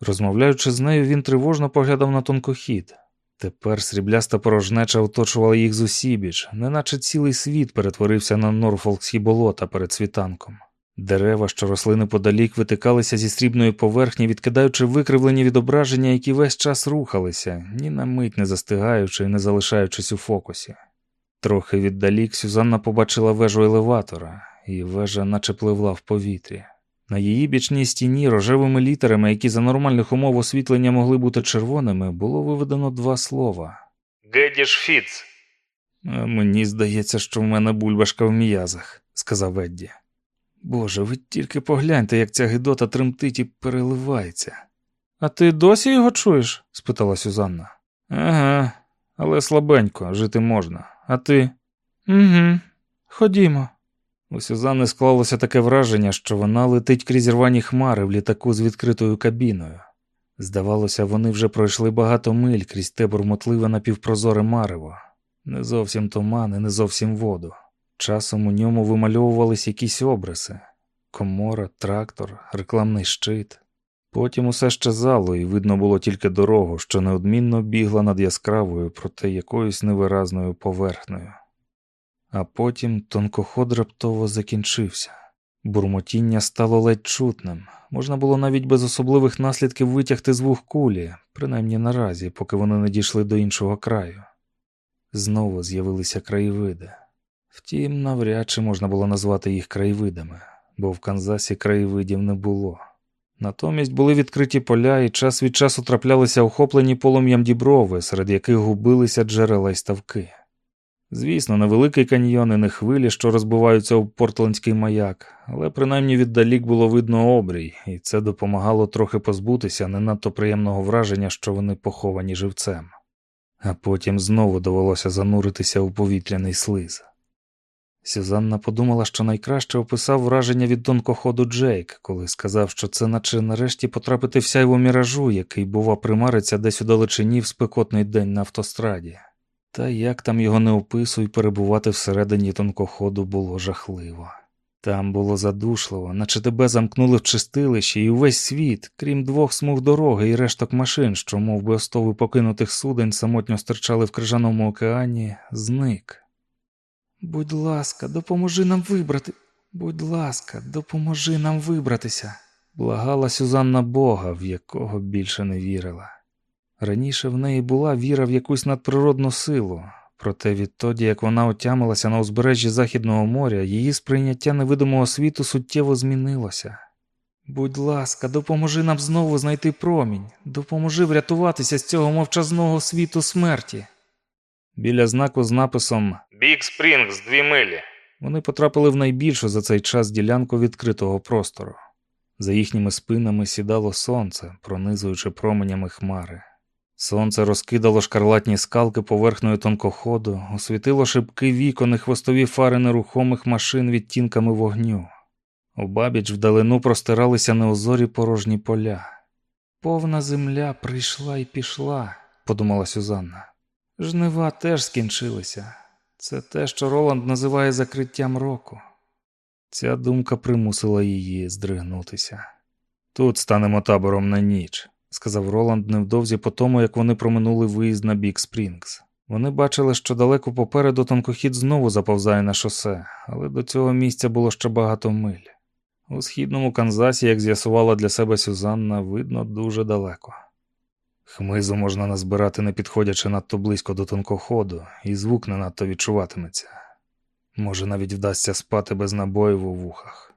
Розмовляючи з нею, він тривожно поглядав на тонкохід. Тепер срібляста порожнеча оточувала їх з усібіч, неначе цілий світ перетворився на норфолкські болота перед світанком. Дерева, що росли неподалік, витикалися зі срібної поверхні, відкидаючи викривлені відображення, які весь час рухалися, ні на мить не застигаючи і не залишаючись у фокусі. Трохи віддалік Сюзанна побачила вежу елеватора, і вежа наче пливла в повітрі. На її бічній стіні рожевими літерами, які за нормальних умов освітлення могли бути червоними, було виведено два слова Гедіш Фіц. Мені здається, що в мене бульбашка в м'язах, сказав Едді. Боже, ви тільки погляньте, як ця гидота тремтить і переливається. А ти досі його чуєш? спитала Сюзанна. Ага, але слабенько, жити можна. А ти? Угу. Ходімо. У Сюзанни склалося таке враження, що вона летить крізь рвані хмари в літаку з відкритою кабіною. Здавалося, вони вже пройшли багато миль крізь те бурмотливе напівпрозоре марево, не зовсім туман і не зовсім воду. Часом у ньому вимальовувались якісь обриси комора, трактор, рекламний щит. Потім усе щезало, і видно було тільки дорогу, що неодмінно бігла над яскравою, проте якоюсь невиразною поверхнею. А потім тонкоход раптово закінчився. Бурмотіння стало ледь чутним. Можна було навіть без особливих наслідків витягти звук кулі, принаймні наразі, поки вони не дійшли до іншого краю. Знову з'явилися краєвиди. Втім, навряд чи можна було назвати їх краєвидами, бо в Канзасі краєвидів не було. Натомість були відкриті поля і час від часу траплялися охоплені полум'ям діброви, серед яких губилися джерела й ставки. Звісно, невеликий каньйон і не хвилі, що розбиваються у портландський маяк, але принаймні віддалік було видно обрій, і це допомагало трохи позбутися не надто приємного враження, що вони поховані живцем. А потім знову довелося зануритися у повітряний слиз. Сюзанна подумала, що найкраще описав враження від тонкоходу Джейк, коли сказав, що це наче нарешті потрапити в сяйво міражу, який, бува, примариться десь у далечині в спекотний день на автостраді. Та як там його не описуй, перебувати всередині тонкоходу було жахливо. Там було задушливо, наче тебе замкнули в чистилищі, і увесь світ, крім двох смуг дороги і решток машин, що, мов би, остови покинутих суден, самотньо стирчали в крижаному океані, зник. Будь ласка, допоможи нам вибрати. Будь ласка, допоможи нам вибратися, благала Сюзанна Бога, в якого більше не вірила. Раніше в неї була віра в якусь надприродну силу, проте відтоді, як вона отямилася на узбережжі Західного моря, її сприйняття невидимого світу суттєво змінилося. Будь ласка, допоможи нам знову знайти промінь, допоможи врятуватися з цього мовчазного світу смерті. Біля знаку з написом Бік Спрінгс дві милі. Вони потрапили в найбільшу за цей час ділянку відкритого простору. За їхніми спинами сідало сонце, пронизуючи променями хмари. Сонце розкидало шкарлатні скалки поверхнею тонкоходу, освітило шибки вікон і хвостові фари нерухомих машин відтінками вогню. Обабіч вдалину простиралися неозорі порожні поля. Повна земля прийшла і пішла, подумала Сюзанна. Жнива теж скінчилися. Це те, що Роланд називає закриттям року. Ця думка примусила її здригнутися. Тут станемо табором на ніч сказав Роланд невдовзі по тому, як вони проминули виїзд на бік Спрінгс. Вони бачили, що далеко попереду тонкохід знову заповзає на шосе, але до цього місця було ще багато миль. У східному Канзасі, як з'ясувала для себе Сюзанна, видно дуже далеко. Хмизу можна назбирати, не підходячи надто близько до тонкоходу, і звук не надто відчуватиметься. Може, навіть вдасться спати без набоїв у вухах.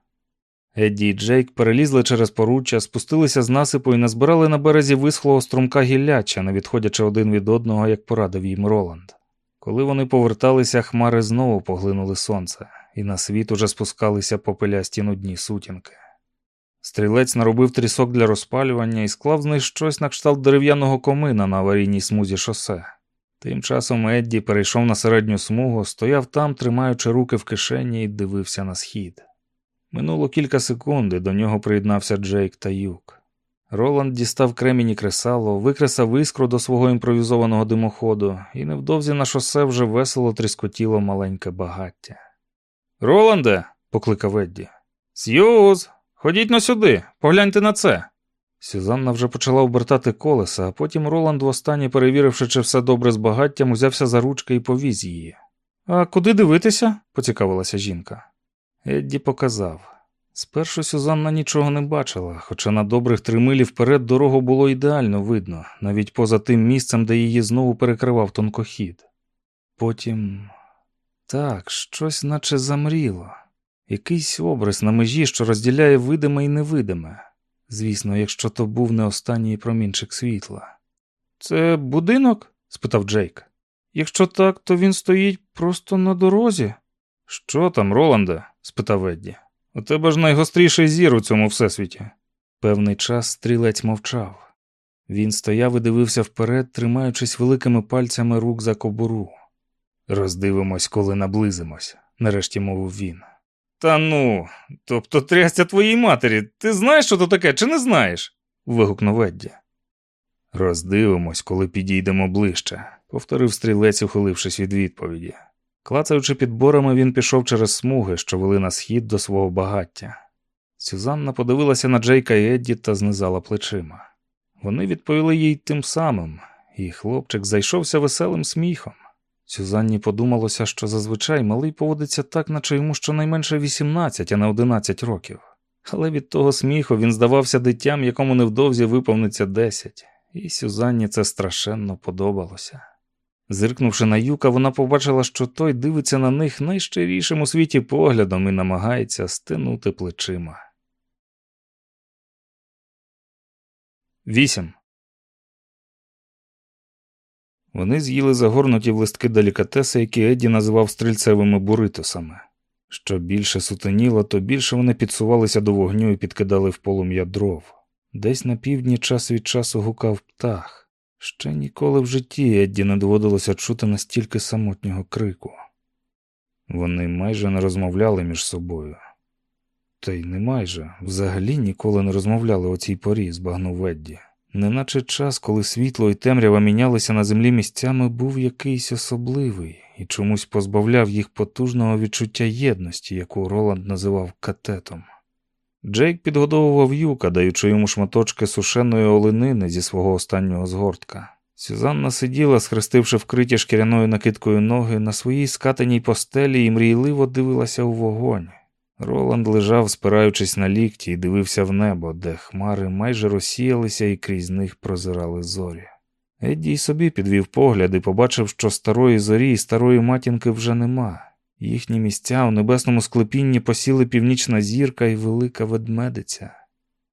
Едді і Джейк перелізли через поруччя, спустилися з насипу і назбирали на березі висхлого струмка гілляча, не відходячи один від одного, як порадив їм Роланд. Коли вони поверталися, хмари знову поглинули сонце, і на світ уже спускалися попелясті нудні сутінки. Стрілець наробив трісок для розпалювання і склав з них щось на кшталт дерев'яного комина на аварійній смузі шосе. Тим часом Едді перейшов на середню смугу, стояв там, тримаючи руки в кишені, і дивився на схід. Минуло кілька секунд, до нього приєднався Джейк та Юк. Роланд дістав кремінь кресало, викресав іскру до свого імпровізованого димоходу, і невдовзі на шосе вже весело тріскотіло маленьке багаття. Роланде, покликав Едді. Сьюз, ходіть на сюди, погляньте на це. Сюзанна вже почала обертати колеса, а потім Роланд, востаннє перевіривши, чи все добре з багаттям, узявся за ручки і повіз її. А куди дивитися? поцікавилася жінка. Едді показав. Спершу Сюзанна нічого не бачила, хоча на добрих три милі вперед дорогу було ідеально видно, навіть поза тим місцем, де її знову перекривав тонкохід. Потім так, щось наче замріло, якийсь образ на межі, що розділяє видиме і невидиме. Звісно, якщо то був не останній промінчик світла. Це будинок? спитав Джейк. Якщо так, то він стоїть просто на дорозі. Що там, Роланде? спитав Едді. У тебе ж найгостріший зір у цьому всесвіті. Певний час стрілець мовчав. Він стояв і дивився вперед, тримаючись великими пальцями рук за кобуру. Роздивимось, коли наблизимось, нарешті мовив він. Та ну, тобто трястя твоїй матері, ти знаєш, що то таке, чи не знаєш? вигукнув Едді. Роздивимось, коли підійдемо ближче, повторив стрілець, ухилившись від відповіді. Клацаючи підборами, він пішов через смуги, що вели на схід до свого багаття. Сюзанна подивилася на Джейка і Едді та знизала плечима. Вони відповіли їй тим самим, і хлопчик зайшовся веселим сміхом. Сюзанні подумалося, що зазвичай малий поводиться так, наче йому щонайменше 18, а не 11 років. Але від того сміху він здавався дитям, якому невдовзі виповниться 10, і Сюзанні це страшенно подобалося. Зиркнувши на юка, вона побачила, що той дивиться на них найщирішим у світі поглядом і намагається стинути плечима. 8. Вони з'їли загорнуті в листки делікатеси, які Едді називав стрільцевими буритосами. Що більше сутеніло, то більше вони підсувалися до вогню і підкидали в полум'я дров. Десь на півдні час від часу гукав птах. Ще ніколи в житті Едді не доводилося чути настільки самотнього крику. Вони майже не розмовляли між собою. Та й не майже, взагалі ніколи не розмовляли о цій порі, збагнув Едді. Неначе час, коли світло і темрява мінялися на землі місцями, був якийсь особливий і чомусь позбавляв їх потужного відчуття єдності, яку Роланд називав катетом. Джейк підгодовував юка, даючи йому шматочки сушеної оленини зі свого останнього згортка. Сюзанна сиділа, схрестивши вкриті шкіряною накидкою ноги на своїй скатаній постелі і мрійливо дивилася у вогонь. Роланд лежав, спираючись на лікті, і дивився в небо, де хмари майже розсіялися і крізь них прозирали зорі. Едді й собі підвів погляд і побачив, що старої зорі і старої матінки вже нема. Їхні місця у небесному склепінні посіли північна зірка і велика ведмедиця.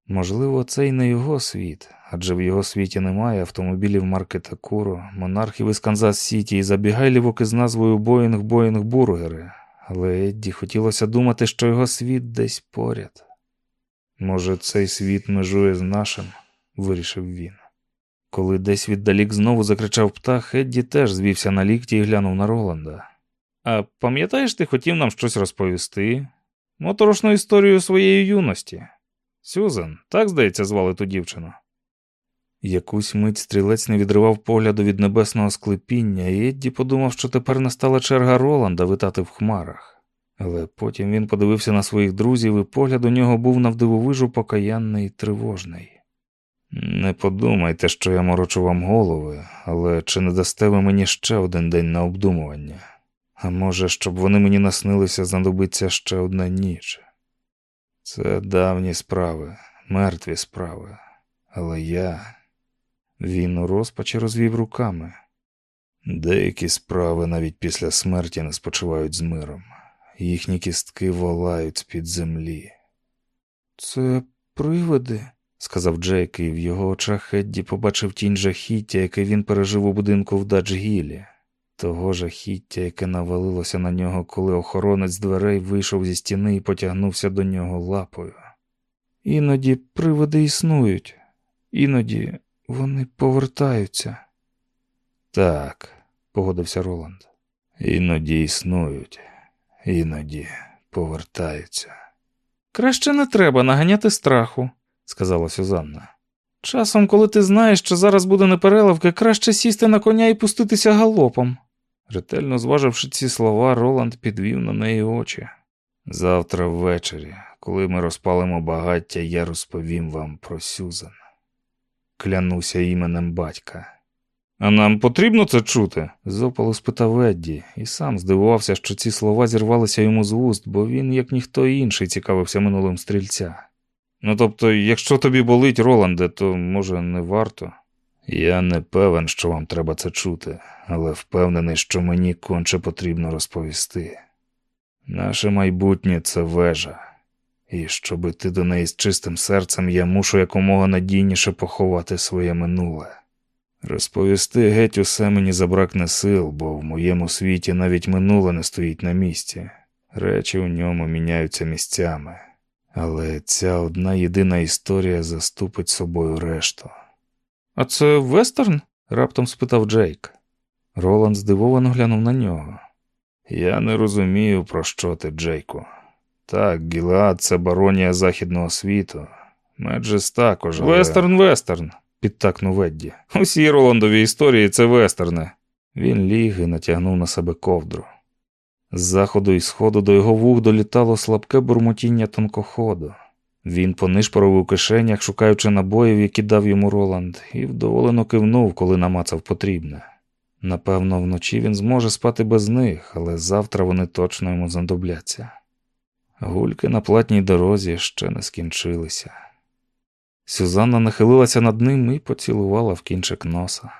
Можливо, це й не його світ, адже в його світі немає автомобілів марки Такуро, монархів із Канзас Сіті і забігайлівок із назвою Боїнг Боїнг Бургери, але Едді хотілося думати, що його світ десь поряд. Може, цей світ межує з нашим, вирішив він. Коли десь віддалік знову закричав птах, Едді теж звівся на лікті і глянув на Роланда. А пам'ятаєш, ти хотів нам щось розповісти? Моторошну історію своєї юності. Сюзан, так, здається, звали ту дівчину. Якусь мить стрілець не відривав погляду від небесного склепіння, і Едді подумав, що тепер настала черга Роланда витати в хмарах. Але потім він подивився на своїх друзів, і погляд у нього був навдивовижу покаянний і тривожний. Не подумайте, що я морочу вам голови, але чи не дасте ви мені ще один день на обдумування? А може, щоб вони мені наснилися, знадобиться ще одна ніч. Це давні справи, мертві справи. Але я. Він у розпачі розвів руками. Деякі справи навіть після смерті не спочивають з миром, їхні кістки волають з-під землі. Це привиди, сказав Джейк, і в його очах Хедді побачив тінь жахіття, яке він пережив у будинку в Даджгілі, того жахіття, яке навалилося на нього, коли охоронець дверей вийшов зі стіни і потягнувся до нього лапою. Іноді привиди існують, іноді вони повертаються. Так, погодився Роланд. Іноді існують, іноді повертаються. Краще не треба наганяти страху, сказала Сюзанна. Часом, коли ти знаєш, що зараз буде непереливки, краще сісти на коня і пуститися галопом. Ретельно зваживши ці слова, Роланд підвів на неї очі. Завтра ввечері, коли ми розпалимо багаття, я розповім вам про Сюзан. Клянуся іменем батька. А нам потрібно це чути? з опалу спитав Едді, і сам здивувався, що ці слова зірвалися йому з вуст, бо він, як ніхто інший, цікавився минулим стрільця. Ну тобто, якщо тобі болить, Роланде, то може не варто. Я не певен, що вам треба це чути, але впевнений, що мені конче потрібно розповісти. Наше майбутнє це вежа, і щоб іти до неї з чистим серцем, я мушу якомога надійніше поховати своє минуле. Розповісти геть усе мені забракне сил, бо в моєму світі навіть минуле не стоїть на місці, речі у ньому міняються місцями. Але ця одна єдина історія заступить собою решту. А це вестерн? раптом спитав Джейк. Роланд здивовано глянув на нього. Я не розумію, про що ти, Джейку. Так, Гілеад – це баронія західного світу. Меджес також. Але... Вестерн, вестерн, підтакнув Едді. Усі Роландові історії це вестерни. Він ліг і натягнув на себе ковдру. З заходу і сходу до його вух долітало слабке бурмотіння тонкоходу. Він понишпорив у кишенях, шукаючи набоїв, які дав йому Роланд, і вдоволено кивнув, коли намацав потрібне. Напевно, вночі він зможе спати без них, але завтра вони точно йому знадобляться. Гульки на платній дорозі ще не скінчилися. Сюзанна нахилилася над ним і поцілувала в кінчик носа.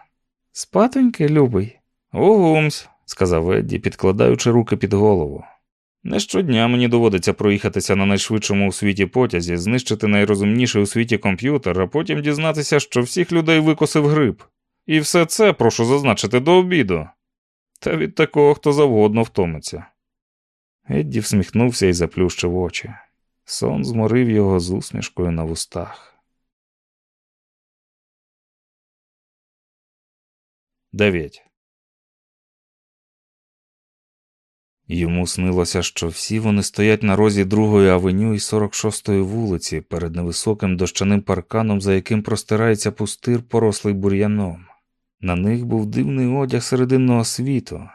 Спатоньки, любий, угумсь, сказав Едді, підкладаючи руки під голову. Не щодня мені доводиться проїхатися на найшвидшому у світі потязі, знищити найрозумніший у світі комп'ютер, а потім дізнатися, що всіх людей викосив гриб. І все це прошу зазначити до обіду. Та від такого хто завгодно втомиться. Едді всміхнувся і заплющив очі. Сон зморив його з усмішкою на вустах. 9. Йому снилося, що всі вони стоять на розі другої авеню і 46-ї вулиці перед невисоким дощаним парканом, за яким простирається пустир, порослий бур'яном. На них був дивний одяг серединного світу,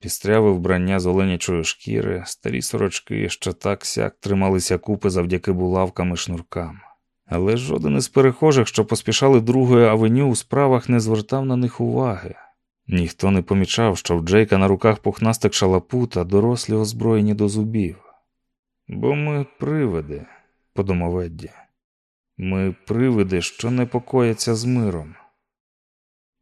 пістряве вбрання з оленячої шкіри, старі сорочки, що так сяк трималися купи завдяки булавкам і шнуркам. Але жоден із перехожих, що поспішали другою авеню, у справах не звертав на них уваги. Ніхто не помічав, що в Джейка на руках пухнастик шалапут, а дорослі озброєні до зубів. Бо ми привиди, подумав Едді. Ми привиди, що непокояться з миром.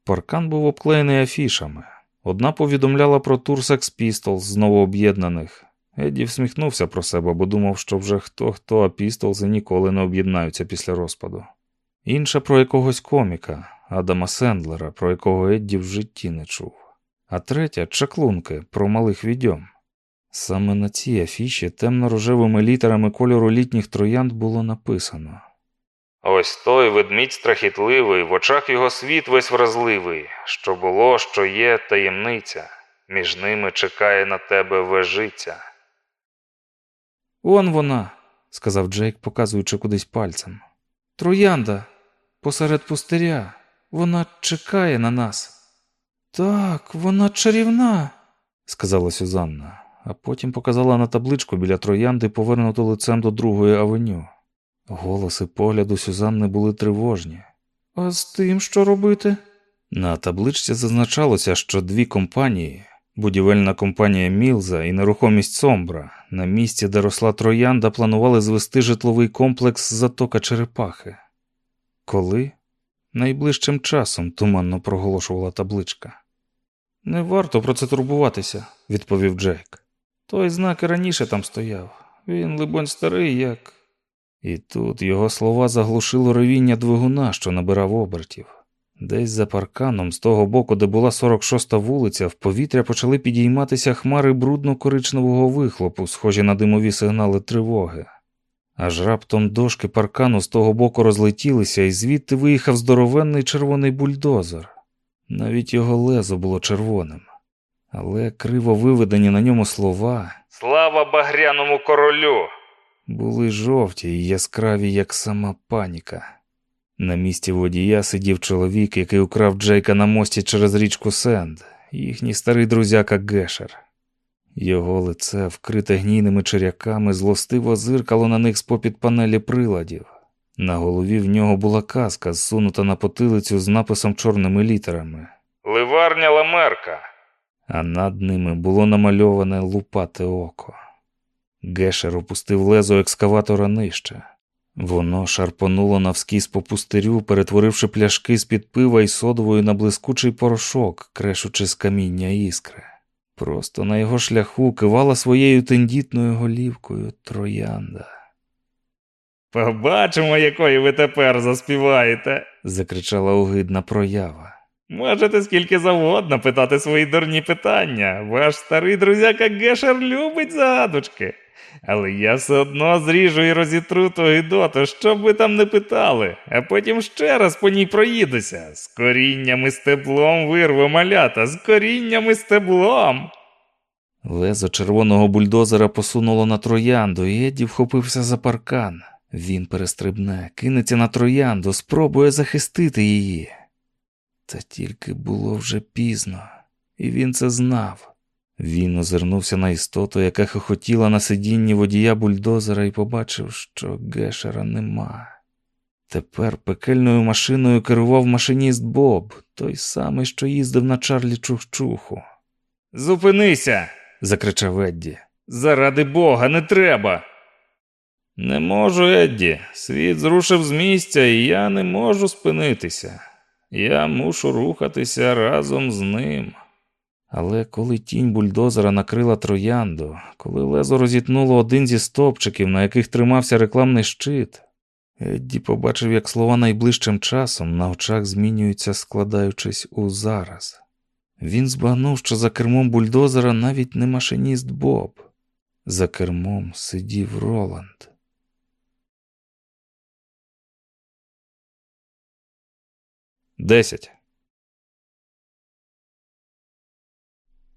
Паркан був обклеєний афішами. Одна повідомляла про тур Sex Pistols знову об'єднаних. Едді всміхнувся про себе, бо думав, що вже хто хто, а Пістолзи ніколи не об'єднаються після розпаду. Інша про якогось коміка, Адама Сендлера, про якого Едді в житті не чув. А третя чаклунки про малих відьом. Саме на цій афіші темно-рожевими літерами кольору літніх троянд було написано Ось той ведмідь страхітливий, в очах його світ весь вразливий, що було, що є таємниця, між ними чекає на тебе вежиця. Он вона, сказав Джейк, показуючи кудись пальцем. Троянда посеред пустиря. Вона чекає на нас. Так, вона чарівна, сказала Сюзанна, а потім показала на табличку біля троянди, повернуту лицем до другої авеню. Голоси погляду Сюзанни були тривожні. А з тим що робити? На табличці зазначалося, що дві компанії будівельна компанія Мілза і нерухомість Сомбра на місці, де росла троянда, планували звести житловий комплекс затока Черепахи. Коли? Найближчим часом туманно проголошувала табличка. Не варто про це турбуватися, відповів Джейк. Той знак і раніше там стояв. Він, либонь, старий, як. І тут його слова заглушило ревіння двигуна, що набирав обертів. Десь за парканом, з того боку, де була 46-та вулиця, в повітря почали підійматися хмари брудно-коричневого вихлопу, схожі на димові сигнали тривоги. Аж раптом дошки паркану з того боку розлетілися, і звідти виїхав здоровенний червоний бульдозер. Навіть його лезо було червоним, але криво виведені на ньому слова Слава багряному королю! були жовті і яскраві, як сама паніка. На місці водія сидів чоловік, який украв Джейка на мості через річку Сенд, їхній старий друзяка Гешер. Його лице, вкрите гнійними черяками, злостиво зиркало на них з попід панелі приладів. На голові в нього була каска, зсунута на потилицю з написом чорними літерами Ливарня Ламерка. А над ними було намальоване лупате око. Гешер опустив лезо екскаватора нижче. Воно шарпонуло навскіз по пустирю, перетворивши пляшки з під пива і содовою на блискучий порошок, крешучи з каміння іскри. Просто на його шляху кивала своєю тендітною голівкою троянда. Побачимо, якої ви тепер заспіваєте, закричала огидна проява. Можете скільки завгодно питати свої дурні питання. Ваш старий друзяка Гешер любить загадочки. Але я все одно зріжу і розітру ту гидоту, що б ви там не питали, а потім ще раз по ній проїдуся. З корінням і стеблом вирву малята, з корінням і стеблом. Лезо червоного бульдозера посунуло на троянду, і Едді вхопився за паркан. Він перестрибне, кинеться на троянду, спробує захистити її. Та тільки було вже пізно, і він це знав. Він озирнувся на істоту, яка хохотіла на сидінні водія бульдозера, і побачив, що Гешера нема. Тепер пекельною машиною керував машиніст Боб, той самий, що їздив на Чарлі Чухчуху. Зупинися, закричав Едді. Заради бога, не треба. Не можу, Едді. Світ зрушив з місця, і я не можу спинитися. Я мушу рухатися разом з ним. Але коли тінь бульдозера накрила троянду, коли лезо розітнуло один зі стовпчиків, на яких тримався рекламний щит, Едді побачив, як слова найближчим часом на очах змінюються, складаючись у зараз. Він збагнув, що за кермом бульдозера навіть не машиніст Боб, за кермом сидів Роланд. Десять.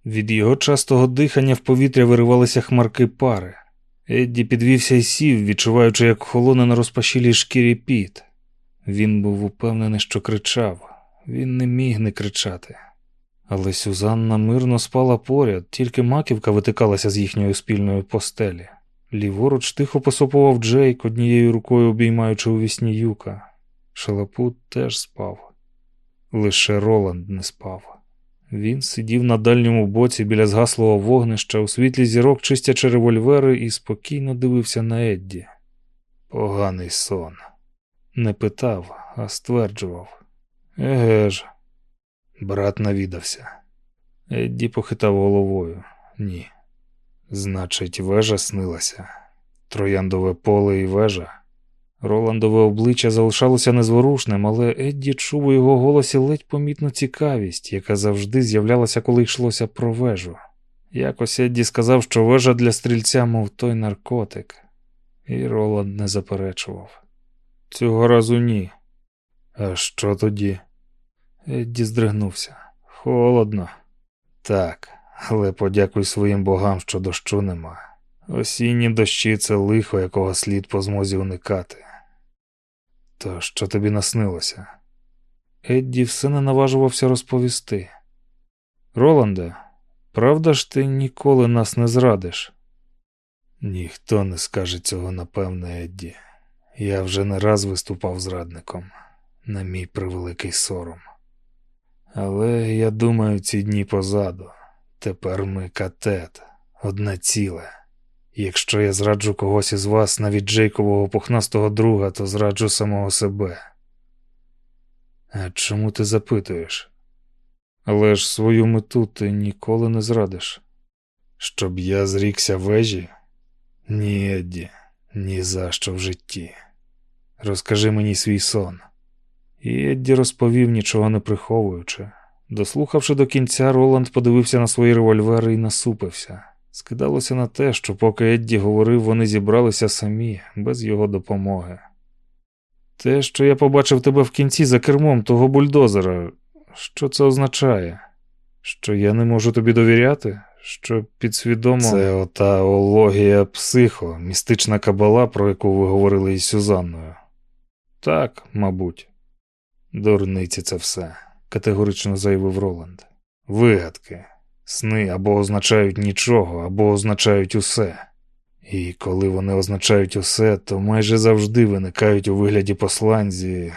Від його частого дихання в повітря виривалися хмарки пари. Едді підвівся і сів, відчуваючи, як холоне на розпашілій шкірі піт. Він був упевнений, що кричав. Він не міг не кричати. Але Сюзанна мирно спала поряд, тільки маківка витикалася з їхньої спільної постелі. Ліворуч тихо посопував Джейк, однією рукою обіймаючи у вісні юка. Шалапут теж спав. Лише Роланд не спав. Він сидів на дальньому боці біля згаслого вогнища у світлі зірок, чистячи револьвери, і спокійно дивився на Едді. Поганий сон. Не питав, а стверджував. Еге ж, брат навідався. Едді похитав головою. Ні. Значить, вежа снилася. Трояндове поле і вежа. Роландове обличчя залишалося незворушним, але Едді чув у його голосі ледь помітну цікавість, яка завжди з'являлася, коли йшлося про вежу. Якось Едді сказав, що вежа для стрільця, мов той наркотик, і Роланд не заперечував. Цього разу ні. А що тоді? Едді здригнувся. Холодно. Так, але подякуй своїм богам, що дощу нема. Осінні дощі це лихо, якого слід по змозі уникати. То що тобі наснилося? Едді все не наважувався розповісти. Роланде, правда ж ти ніколи нас не зрадиш? Ніхто не скаже цього, напевне, Едді. Я вже не раз виступав зрадником. на мій превеликий сором. Але я думаю, ці дні позаду. Тепер ми катет, одне ціле. Якщо я зраджу когось із вас, навіть Джейкового пухнастого друга, то зраджу самого себе. А чому ти запитуєш? Але ж свою мету ти ніколи не зрадиш. Щоб я зрікся вежі? Ні, Едді, ні за що в житті. Розкажи мені свій сон. І Едді розповів, нічого не приховуючи. Дослухавши до кінця, Роланд подивився на свої револьвери і насупився. Скидалося на те, що поки Едді говорив, вони зібралися самі, без його допомоги. Те, що я побачив тебе в кінці за кермом того бульдозера, що це означає? Що я не можу тобі довіряти? Що підсвідомо. Це ота ологія психо, містична кабала, про яку ви говорили із Сюзанною. Так, мабуть. Дурниці це все, категорично заявив Роланд. Вигадки. Сни або означають нічого, або означають усе. І коли вони означають усе, то майже завжди виникають у вигляді послань зі,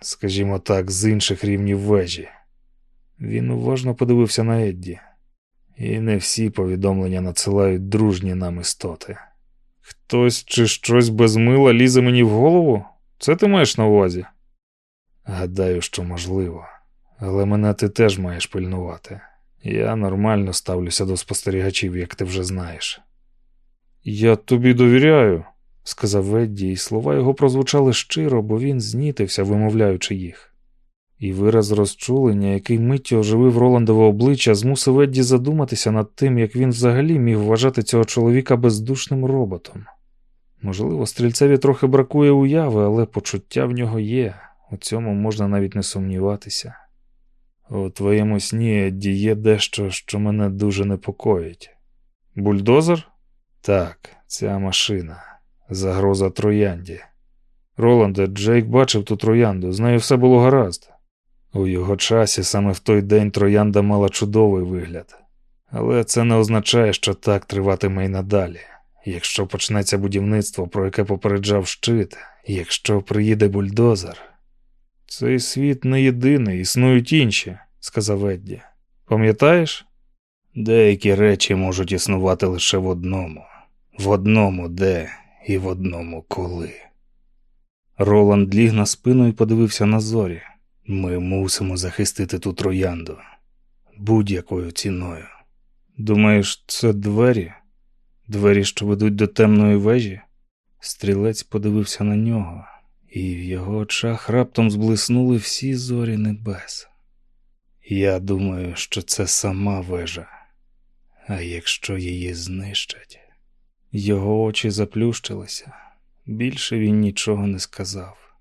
скажімо так, з інших рівнів вежі. Він уважно подивився на Едді. І не всі повідомлення надсилають дружні нам істоти. Хтось чи щось без мила лізе мені в голову? Це ти маєш на увазі? Гадаю, що можливо, але мене ти теж маєш пильнувати. Я нормально ставлюся до спостерігачів, як ти вже знаєш. Я тобі довіряю, сказав Ведді, і слова його прозвучали щиро, бо він знітився, вимовляючи їх. І вираз розчулення, який миттю оживив Роландове обличчя, змусив Едді задуматися над тим, як він взагалі міг вважати цього чоловіка бездушним роботом. Можливо, стрільцеві трохи бракує уяви, але почуття в нього є, у цьому можна навіть не сумніватися. У твоєму сні Едді, є дещо, що мене дуже непокоїть. Бульдозер? Так, ця машина, загроза троянді. Роланде, Джейк бачив ту троянду, з нею все було гаразд. У його часі саме в той день троянда мала чудовий вигляд. Але це не означає, що так триватиме й надалі. Якщо почнеться будівництво, про яке попереджав щит, якщо приїде бульдозер. Цей світ не єдиний, існують інші, сказав Едді. Пам'ятаєш? Деякі речі можуть існувати лише в одному, в одному де і в одному коли. Роланд ліг на спину і подивився на зорі. Ми мусимо захистити ту троянду будь-якою ціною. Думаєш, це двері? Двері, що ведуть до темної вежі? Стрілець подивився на нього, і в його очах раптом зблиснули всі зорі небес. Я думаю, що це сама вежа, а якщо її знищать, його очі заплющилися. Більше він нічого не сказав.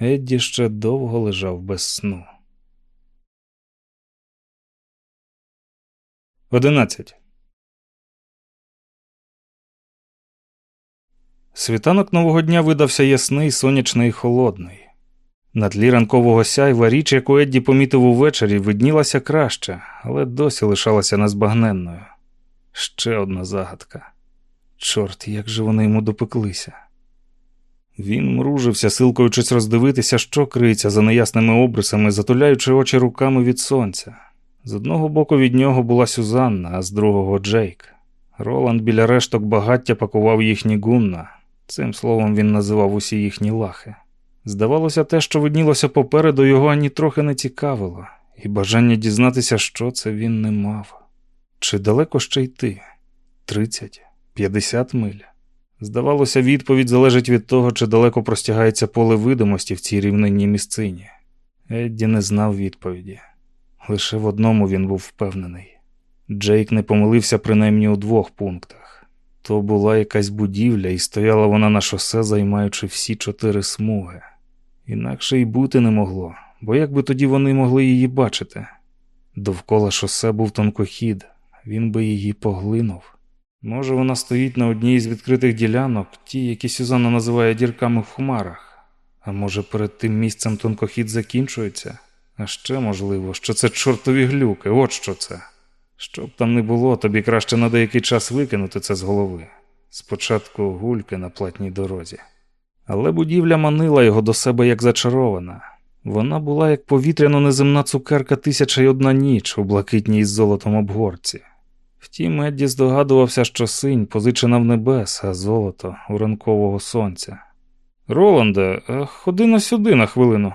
Едді ще довго лежав без сну. Одинадцять. Світанок нового дня видався ясний, сонячний і холодний. На тлі ранкового сяйва річ, яку Едді помітив увечері, виднілася краще, але досі лишалася незбагненною. Ще одна загадка. Чорт, як же вони йому допеклися. Він мружився, силкуючись роздивитися, що криється за неясними обрисами, затуляючи очі руками від сонця. З одного боку від нього була Сюзанна, а з другого Джейк. Роланд біля решток багаття пакував їхні гунна. Цим словом він називав усі їхні лахи. Здавалося, те, що виднілося попереду, його ані трохи не цікавило, і бажання дізнатися, що це він не мав. Чи далеко ще йти? Тридцять, п'ятдесят миль. Здавалося, відповідь залежить від того, чи далеко простягається поле видимості в цій рівнинній місцині. Едді не знав відповіді. Лише в одному він був впевнений. Джейк не помилився принаймні у двох пунктах. То була якась будівля, і стояла вона на шосе, займаючи всі чотири смуги. Інакше й бути не могло, бо як би тоді вони могли її бачити? Довкола шосе був тонкохід, він би її поглинув. Може, вона стоїть на одній із відкритих ділянок, ті, які Сюзанна називає дірками в хмарах, а може, перед тим місцем тонкохід закінчується? А ще можливо, що це чортові глюки, от що це. Щоб там не було, тобі краще на деякий час викинути це з голови. Спочатку гульки на платній дорозі. Але будівля манила його до себе як зачарована. Вона була як повітряно неземна цукерка тисяча й одна ніч у блакитній із золотом обгорці. Втім, Едді здогадувався, що синь позичена в небес, а золото у ранкового сонця. Роланде, е, ходи на сюди на хвилину.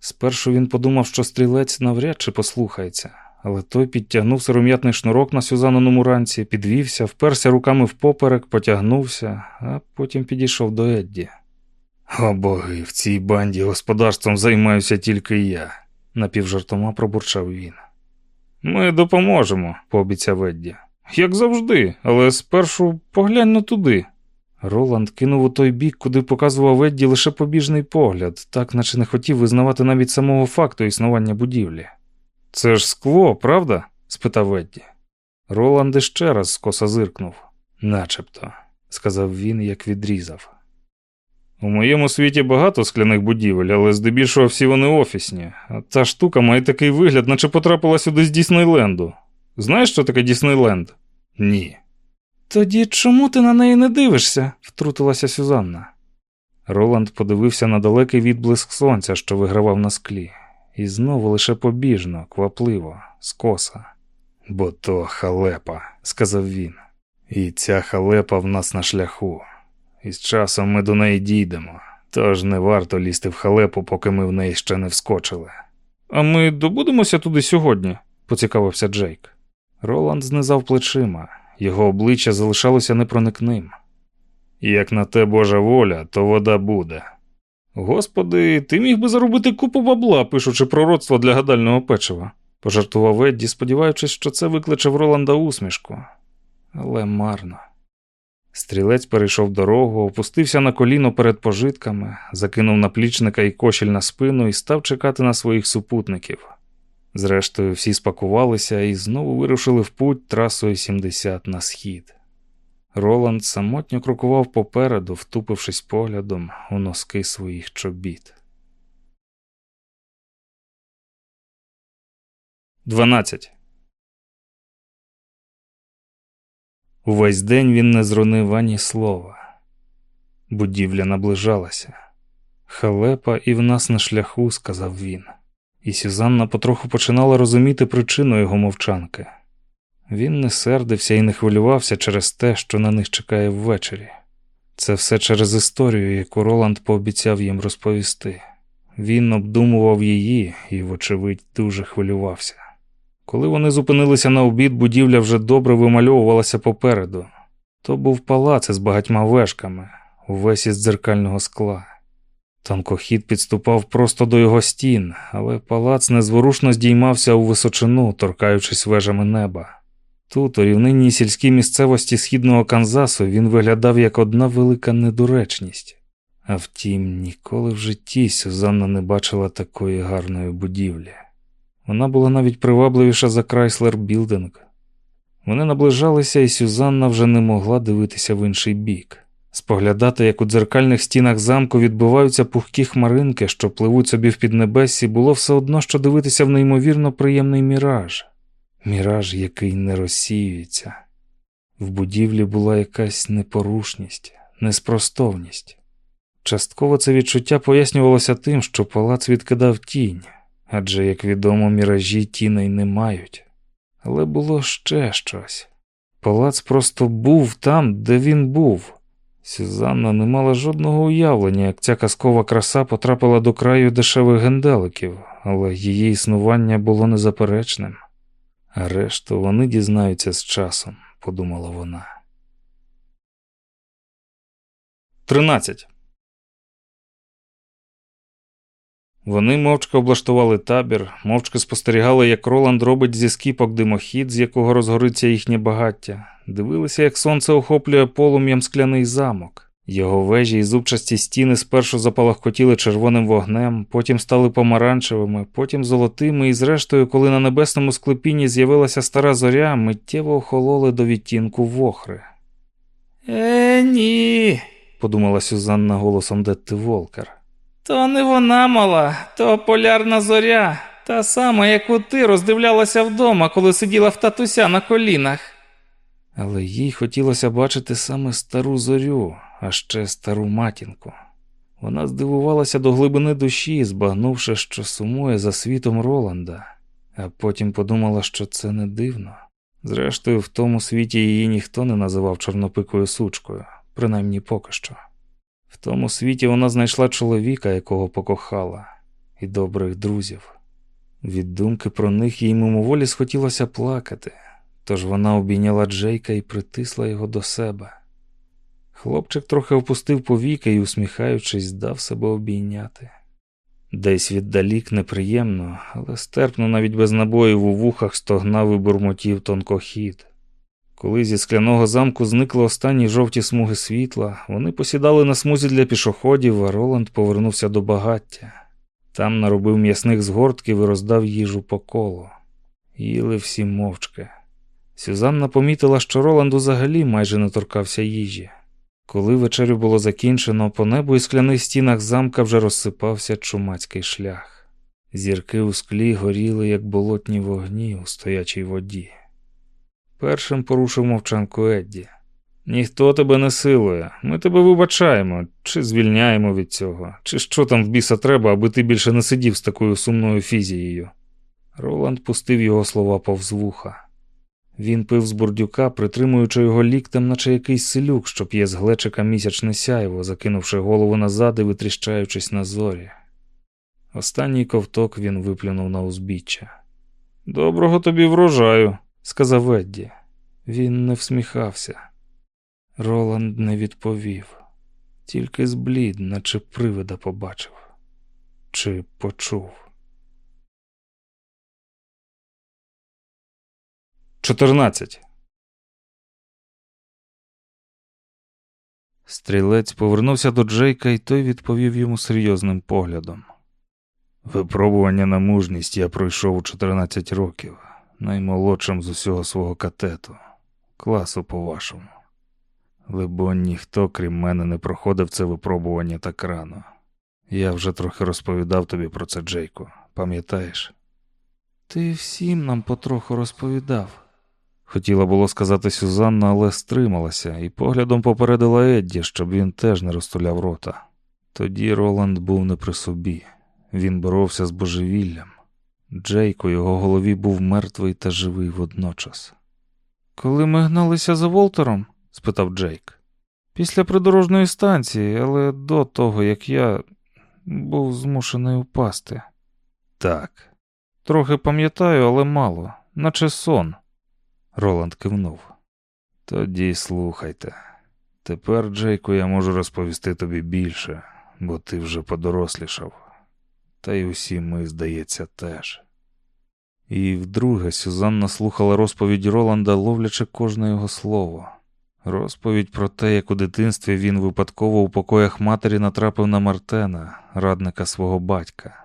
Спершу він подумав, що стрілець навряд чи послухається, але той підтягнув сиром'ятний шнурок на Сюзаниному ранці, підвівся, вперся руками впоперек, потягнувся, а потім підійшов до Едді. О боги, в цій банді господарством займаюся тільки я, напівжартома пробурчав він. Ми допоможемо, пообіцяв Едді. Як завжди, але спершу поглянь на туди. Роланд кинув у той бік, куди показував Едді лише побіжний погляд, так наче не хотів визнавати навіть самого факту існування будівлі. Це ж скло, правда? спитав Едді. Роланд іще раз скоса зиркнув. Начебто, сказав він, як відрізав. У моєму світі багато скляних будівель, але здебільшого всі вони офісні. А та штука має такий вигляд, наче потрапила сюди з Діснейленду. Знаєш, що таке Діснейленд? Ні. Тоді чому ти на неї не дивишся? втрутилася Сюзанна. Роланд подивився на далекий відблиск сонця, що вигравав на склі, і знову лише побіжно, квапливо, скоса. Бо то халепа, сказав він. І ця халепа в нас на шляху і з часом ми до неї дійдемо, тож не варто лізти в халепу, поки ми в неї ще не вскочили. А ми добудемося туди сьогодні? поцікавився Джейк. Роланд знизав плечима, його обличчя залишалося непроникним. Як на те Божа воля, то вода буде. Господи, ти міг би заробити купу бабла, пишучи пророцтво для гадального печива, пожартував Едді, сподіваючись, що це викличе в Роланда усмішку. Але марно. Стрілець перейшов дорогу, опустився на коліно перед пожитками, закинув наплічника і кошель на спину і став чекати на своїх супутників. Зрештою, всі спакувалися і знову вирушили в путь трасою 70 на схід. Роланд самотньо крокував попереду, втупившись поглядом у носки своїх чобіт. 12. Увесь день він не зронив ані слова. Будівля наближалася. Халепа і в нас на шляху, сказав він, і Сюзанна потроху починала розуміти причину його мовчанки. Він не сердився і не хвилювався через те, що на них чекає ввечері. Це все через історію, яку Роланд пообіцяв їм розповісти. Він обдумував її і, вочевидь, дуже хвилювався. Коли вони зупинилися на обід, будівля вже добре вимальовувалася попереду. То був палац із багатьма вешками, увесь із дзеркального скла. Танкохід підступав просто до його стін, але палац незворушно здіймався у височину, торкаючись вежами неба. Тут, у рівнинній сільській місцевості східного Канзасу, він виглядав як одна велика недоречність. А втім, ніколи в житті Сюзанна не бачила такої гарної будівлі. Вона була навіть привабливіша за Крайслер Білдинг. Вони наближалися, і Сюзанна вже не могла дивитися в інший бік. Споглядати, як у дзеркальних стінах замку відбуваються пухкі хмаринки, що пливуть собі в піднебесі, було все одно, що дивитися в неймовірно приємний міраж, міраж, який не розсіюється. В будівлі була якась непорушність, неспростовність. Частково це відчуття пояснювалося тим, що палац відкидав тінь адже, як відомо, міражі тіней не мають. Але було ще щось. Палац просто був там, де він був. Сюзанна не мала жодного уявлення, як ця казкова краса потрапила до краю дешевих генделиків, але її існування було незаперечним. Решту вони дізнаються з часом, подумала вона. 13. Вони мовчки облаштували табір, мовчки спостерігали, як Роланд робить зі скіпок димохід, з якого розгориться їхнє багаття, дивилися, як сонце охоплює полум'ям скляний замок. Його вежі і зубчасті стіни спершу запалахкотіли червоним вогнем, потім стали помаранчевими, потім золотими, і, зрештою, коли на небесному склепінні з'явилася стара зоря, миттєво охололи до відтінку вохри. Е, ні, подумала Сюзанна голосом Детти Волкер. То не вона мала, то полярна зоря, та сама, яку ти роздивлялася вдома, коли сиділа в татуся на колінах. Але їй хотілося бачити саме стару зорю, а ще стару матінку. Вона здивувалася до глибини душі, збагнувши, що сумує за світом Роланда, а потім подумала, що це не дивно. Зрештою, в тому світі її ніхто не називав чорнопикою сучкою, принаймні поки що. В тому світі вона знайшла чоловіка, якого покохала, і добрих друзів. Від думки про них їй мимоволі схотілося плакати, тож вона обійняла Джейка і притисла його до себе. Хлопчик трохи опустив повіки і, усміхаючись, дав себе обійняти. Десь віддалік неприємно, але стерпно навіть без набоїв у вухах стогнав і бурмотів тонкохід. Коли зі скляного замку зникли останні жовті смуги світла, вони посідали на смузі для пішоходів, а Роланд повернувся до багаття. Там наробив м'ясних згортків і роздав їжу по колу. Їли всі мовчки. Сюзанна помітила, що Роланд взагалі майже не торкався їжі. Коли вечерю було закінчено, по небу і скляних стінах замка вже розсипався чумацький шлях. Зірки у склі горіли, як болотні вогні у стоячій воді. Першим порушив мовчанку Едді. Ніхто тебе не силує, ми тебе вибачаємо, чи звільняємо від цього, чи що там в біса треба, аби ти більше не сидів з такою сумною фізією. Роланд пустив його слова повз вуха. Він пив з бурдюка, притримуючи його ліктем, наче якийсь селюк, що п'є з глечика місячне сяйво, закинувши голову назад і витріщаючись на зорі. Останній ковток він виплюнув на узбіччя. Доброго тобі врожаю, сказав Едді. Він не всміхався. Роланд не відповів, тільки зблід, наче привида побачив чи почув. 14. Стрілець повернувся до Джейка, і той відповів йому серйозним поглядом. Випробування на мужність я пройшов у 14 років, наймолодшим з усього свого катету, класу по-вашому. Либонь, ніхто, крім мене, не проходив це випробування так рано. Я вже трохи розповідав тобі про це, Джейку, пам'ятаєш? Ти всім нам потроху розповідав. Хотіла було сказати Сюзанна, але стрималася і поглядом попередила Едді, щоб він теж не розтуляв рота. Тоді Роланд був не при собі, він боровся з божевіллям. Джейк у його голові був мертвий та живий водночас. Коли ми гналися за Волтером? спитав Джейк. Після придорожної станції, але до того, як я був змушений упасти. Так, трохи пам'ятаю, але мало, наче сон. Роланд кивнув. Тоді слухайте. Тепер, Джейку, я можу розповісти тобі більше, бо ти вже подорослішав. Та й усі ми, здається, теж. І вдруге Сюзанна слухала розповідь Роланда, ловлячи кожне його слово. Розповідь про те, як у дитинстві він випадково у покоях матері натрапив на Мартена, радника свого батька,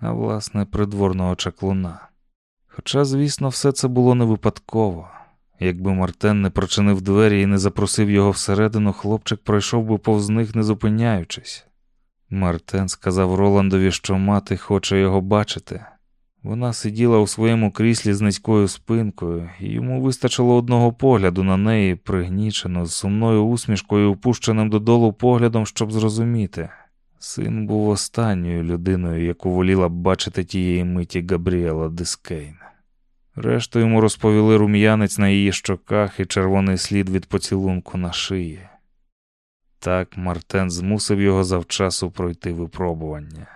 а власне придворного чаклуна. Хоча, звісно, все це було не випадково. Якби Мартен не прочинив двері і не запросив його всередину, хлопчик пройшов би повз них, не зупиняючись. Мартен сказав Роландові, що мати хоче його бачити. Вона сиділа у своєму кріслі з низькою спинкою, і йому вистачило одного погляду на неї, пригнічено, з сумною усмішкою, опущеним додолу поглядом, щоб зрозуміти. Син був останньою людиною, яку воліла б бачити тієї миті Габріела Дискейн. Решту йому розповіли рум'янець на її щоках і червоний слід від поцілунку на шиї. Так Мартен змусив його завчасу пройти випробування.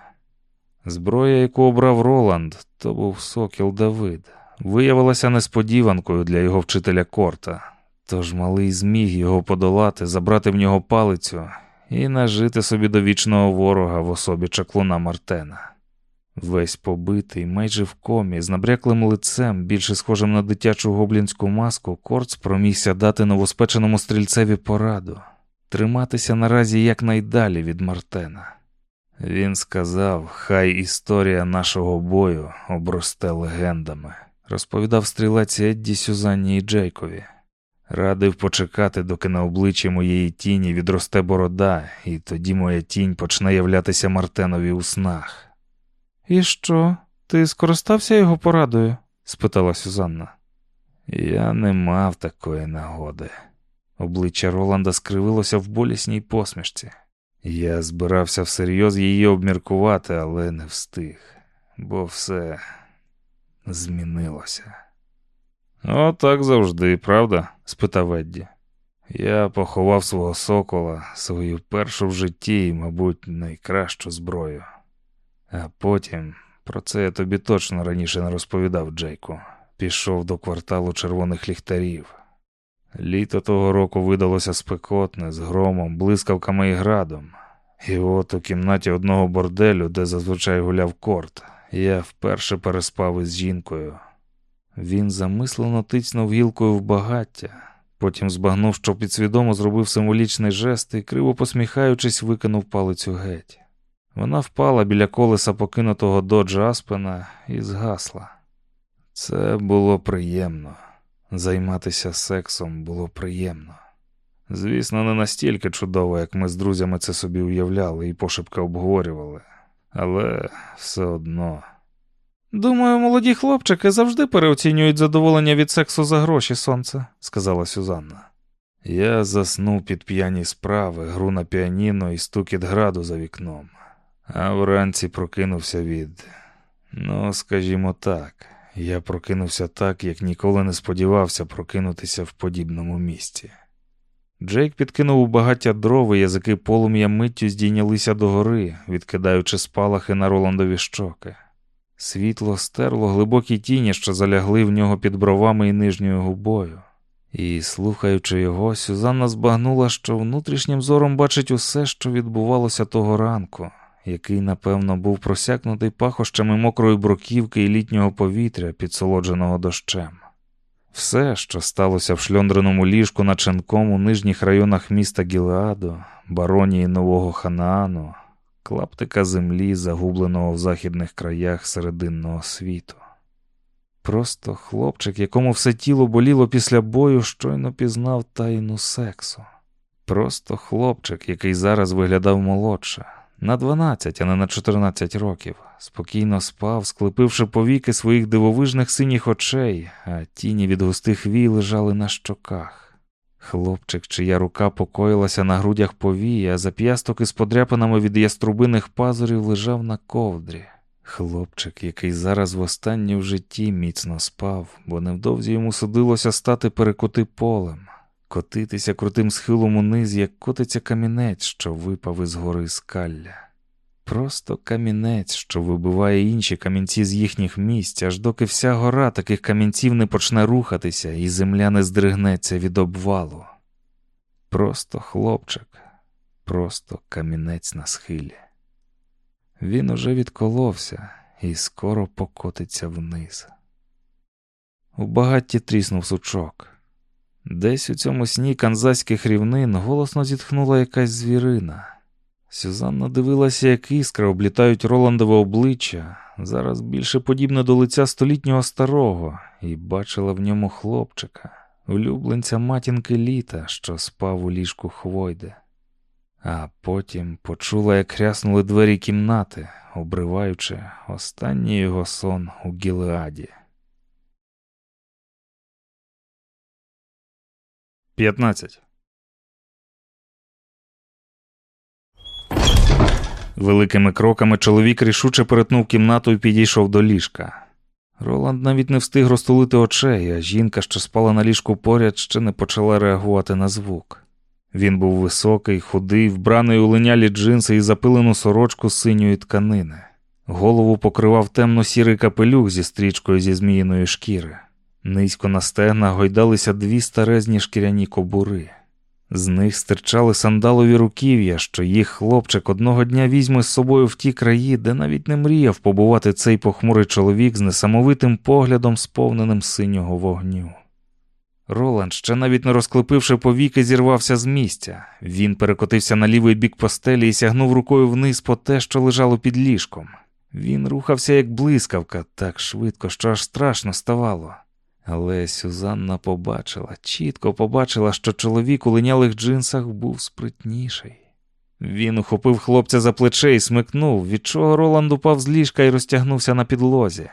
Зброя, яку обрав Роланд, то був сокіл Давид, виявилася несподіванкою для його вчителя Корта, тож малий зміг його подолати, забрати в нього палицю і нажити собі до вічного ворога в особі чаклуна Мартена. Весь побитий, майже в комі, з набряклим лицем, більше схожим на дитячу гоблінську маску, Корт спромігся дати новоспеченому стрільцеві пораду триматися наразі якнайдалі від Мартена. Він сказав, хай історія нашого бою обросте легендами, розповідав стрілець Едді Сюзанні і Джейкові. Радив почекати, доки на обличчі моєї тіні відросте борода, і тоді моя тінь почне являтися Мартенові у снах. І що, ти скористався його порадою? спитала Сюзанна. Я не мав такої нагоди. Обличчя Роланда скривилося в болісній посмішці. Я збирався всерйоз її обміркувати, але не встиг, бо все змінилося. «О, так завжди, правда? спитав Едді. Я поховав свого сокола, свою першу в житті і, мабуть, найкращу зброю. А потім, про це я тобі точно раніше не розповідав, Джейку, пішов до кварталу червоних ліхтарів. Літо того року видалося спекотне, з громом, блискавками і градом. І от у кімнаті одного борделю, де зазвичай гуляв корт, я вперше переспав із жінкою. Він замислено тицнув гілкою в багаття, потім збагнув, що підсвідомо зробив символічний жест і, криво посміхаючись, викинув палицю геть. Вона впала біля колеса покинутого доджа Аспена і згасла. Це було приємно. Займатися сексом було приємно. Звісно, не настільки чудово, як ми з друзями це собі уявляли і пошепки обговорювали, але все одно. Думаю, молоді хлопчики завжди переоцінюють задоволення від сексу за гроші, сонце, сказала Сюзанна. Я заснув під п'яні справи, гру на піаніно і стукіт граду за вікном, а вранці прокинувся від. Ну, скажімо так, я прокинувся так, як ніколи не сподівався прокинутися в подібному місці. Джейк підкинув у багаття дров, і язики полум'я миттю здійнялися догори, відкидаючи спалахи на Роландові щоки. Світло стерло глибокі тіні, що залягли в нього під бровами і нижньою губою. І, слухаючи його, Сюзанна збагнула, що внутрішнім зором бачить усе, що відбувалося того ранку, який, напевно, був просякнутий пахощами мокрої бруківки і літнього повітря, підсолодженого дощем. Все, що сталося в шльондреному ліжку на Ченком у нижніх районах міста Гілеаду, баронії Нового Ханаану, клаптика землі, загубленого в західних краях серединного світу. Просто хлопчик, якому все тіло боліло після бою, щойно пізнав тайну сексу. Просто хлопчик, який зараз виглядав молодше, на 12, а не на 14 років, спокійно спав, склепивши повіки своїх дивовижних синіх очей, а тіні від густих вій лежали на щоках. Хлопчик, чия рука покоїлася на грудях повії, а зап'ясток із подряпинами від яструбиних пазурів лежав на ковдрі. Хлопчик, який зараз востаннє в житті міцно спав, бо невдовзі йому судилося стати перекоти полем, котитися крутим схилом униз, як котиться камінець, що випав із гори скалля. Просто камінець, що вибиває інші камінці з їхніх місць, аж доки вся гора таких камінців не почне рухатися, і земля не здригнеться від обвалу. Просто хлопчик, просто камінець на схилі. Він уже відколовся і скоро покотиться вниз. У багатті тріснув сучок. Десь у цьому сні канзаських рівнин голосно зітхнула якась звірина. Сюзанна дивилася, як іскри облітають Роландове обличчя, зараз більше подібне до лиця столітнього старого, і бачила в ньому хлопчика, улюбленця матінки літа, що спав у ліжку Хвойде. А потім почула, як хряснули двері кімнати, обриваючи останній його сон у Гілеаді. 15. Великими кроками чоловік рішуче перетнув кімнату і підійшов до ліжка. Роланд навіть не встиг розтулити очей, а жінка, що спала на ліжку поряд, ще не почала реагувати на звук. Він був високий, худий, вбраний у линялі джинси і запилену сорочку синьої тканини. Голову покривав темно-сірий капелюх зі стрічкою зі зміїної шкіри. Низько на стегна гойдалися дві старезні шкіряні кобури. З них стирчали сандалові руків'я, що їх хлопчик одного дня візьме з собою в ті краї, де навіть не мріяв побувати цей похмурий чоловік з несамовитим поглядом, сповненим синього вогню. Роланд, ще навіть не розклепивши повіки, зірвався з місця. Він перекотився на лівий бік постелі і сягнув рукою вниз по те, що лежало під ліжком. Він рухався як блискавка, так швидко, що аж страшно ставало. Але Сюзанна побачила, чітко побачила, що чоловік у линялих джинсах був спритніший. Він ухопив хлопця за плече і смикнув, від чого Роланд упав з ліжка і розтягнувся на підлозі.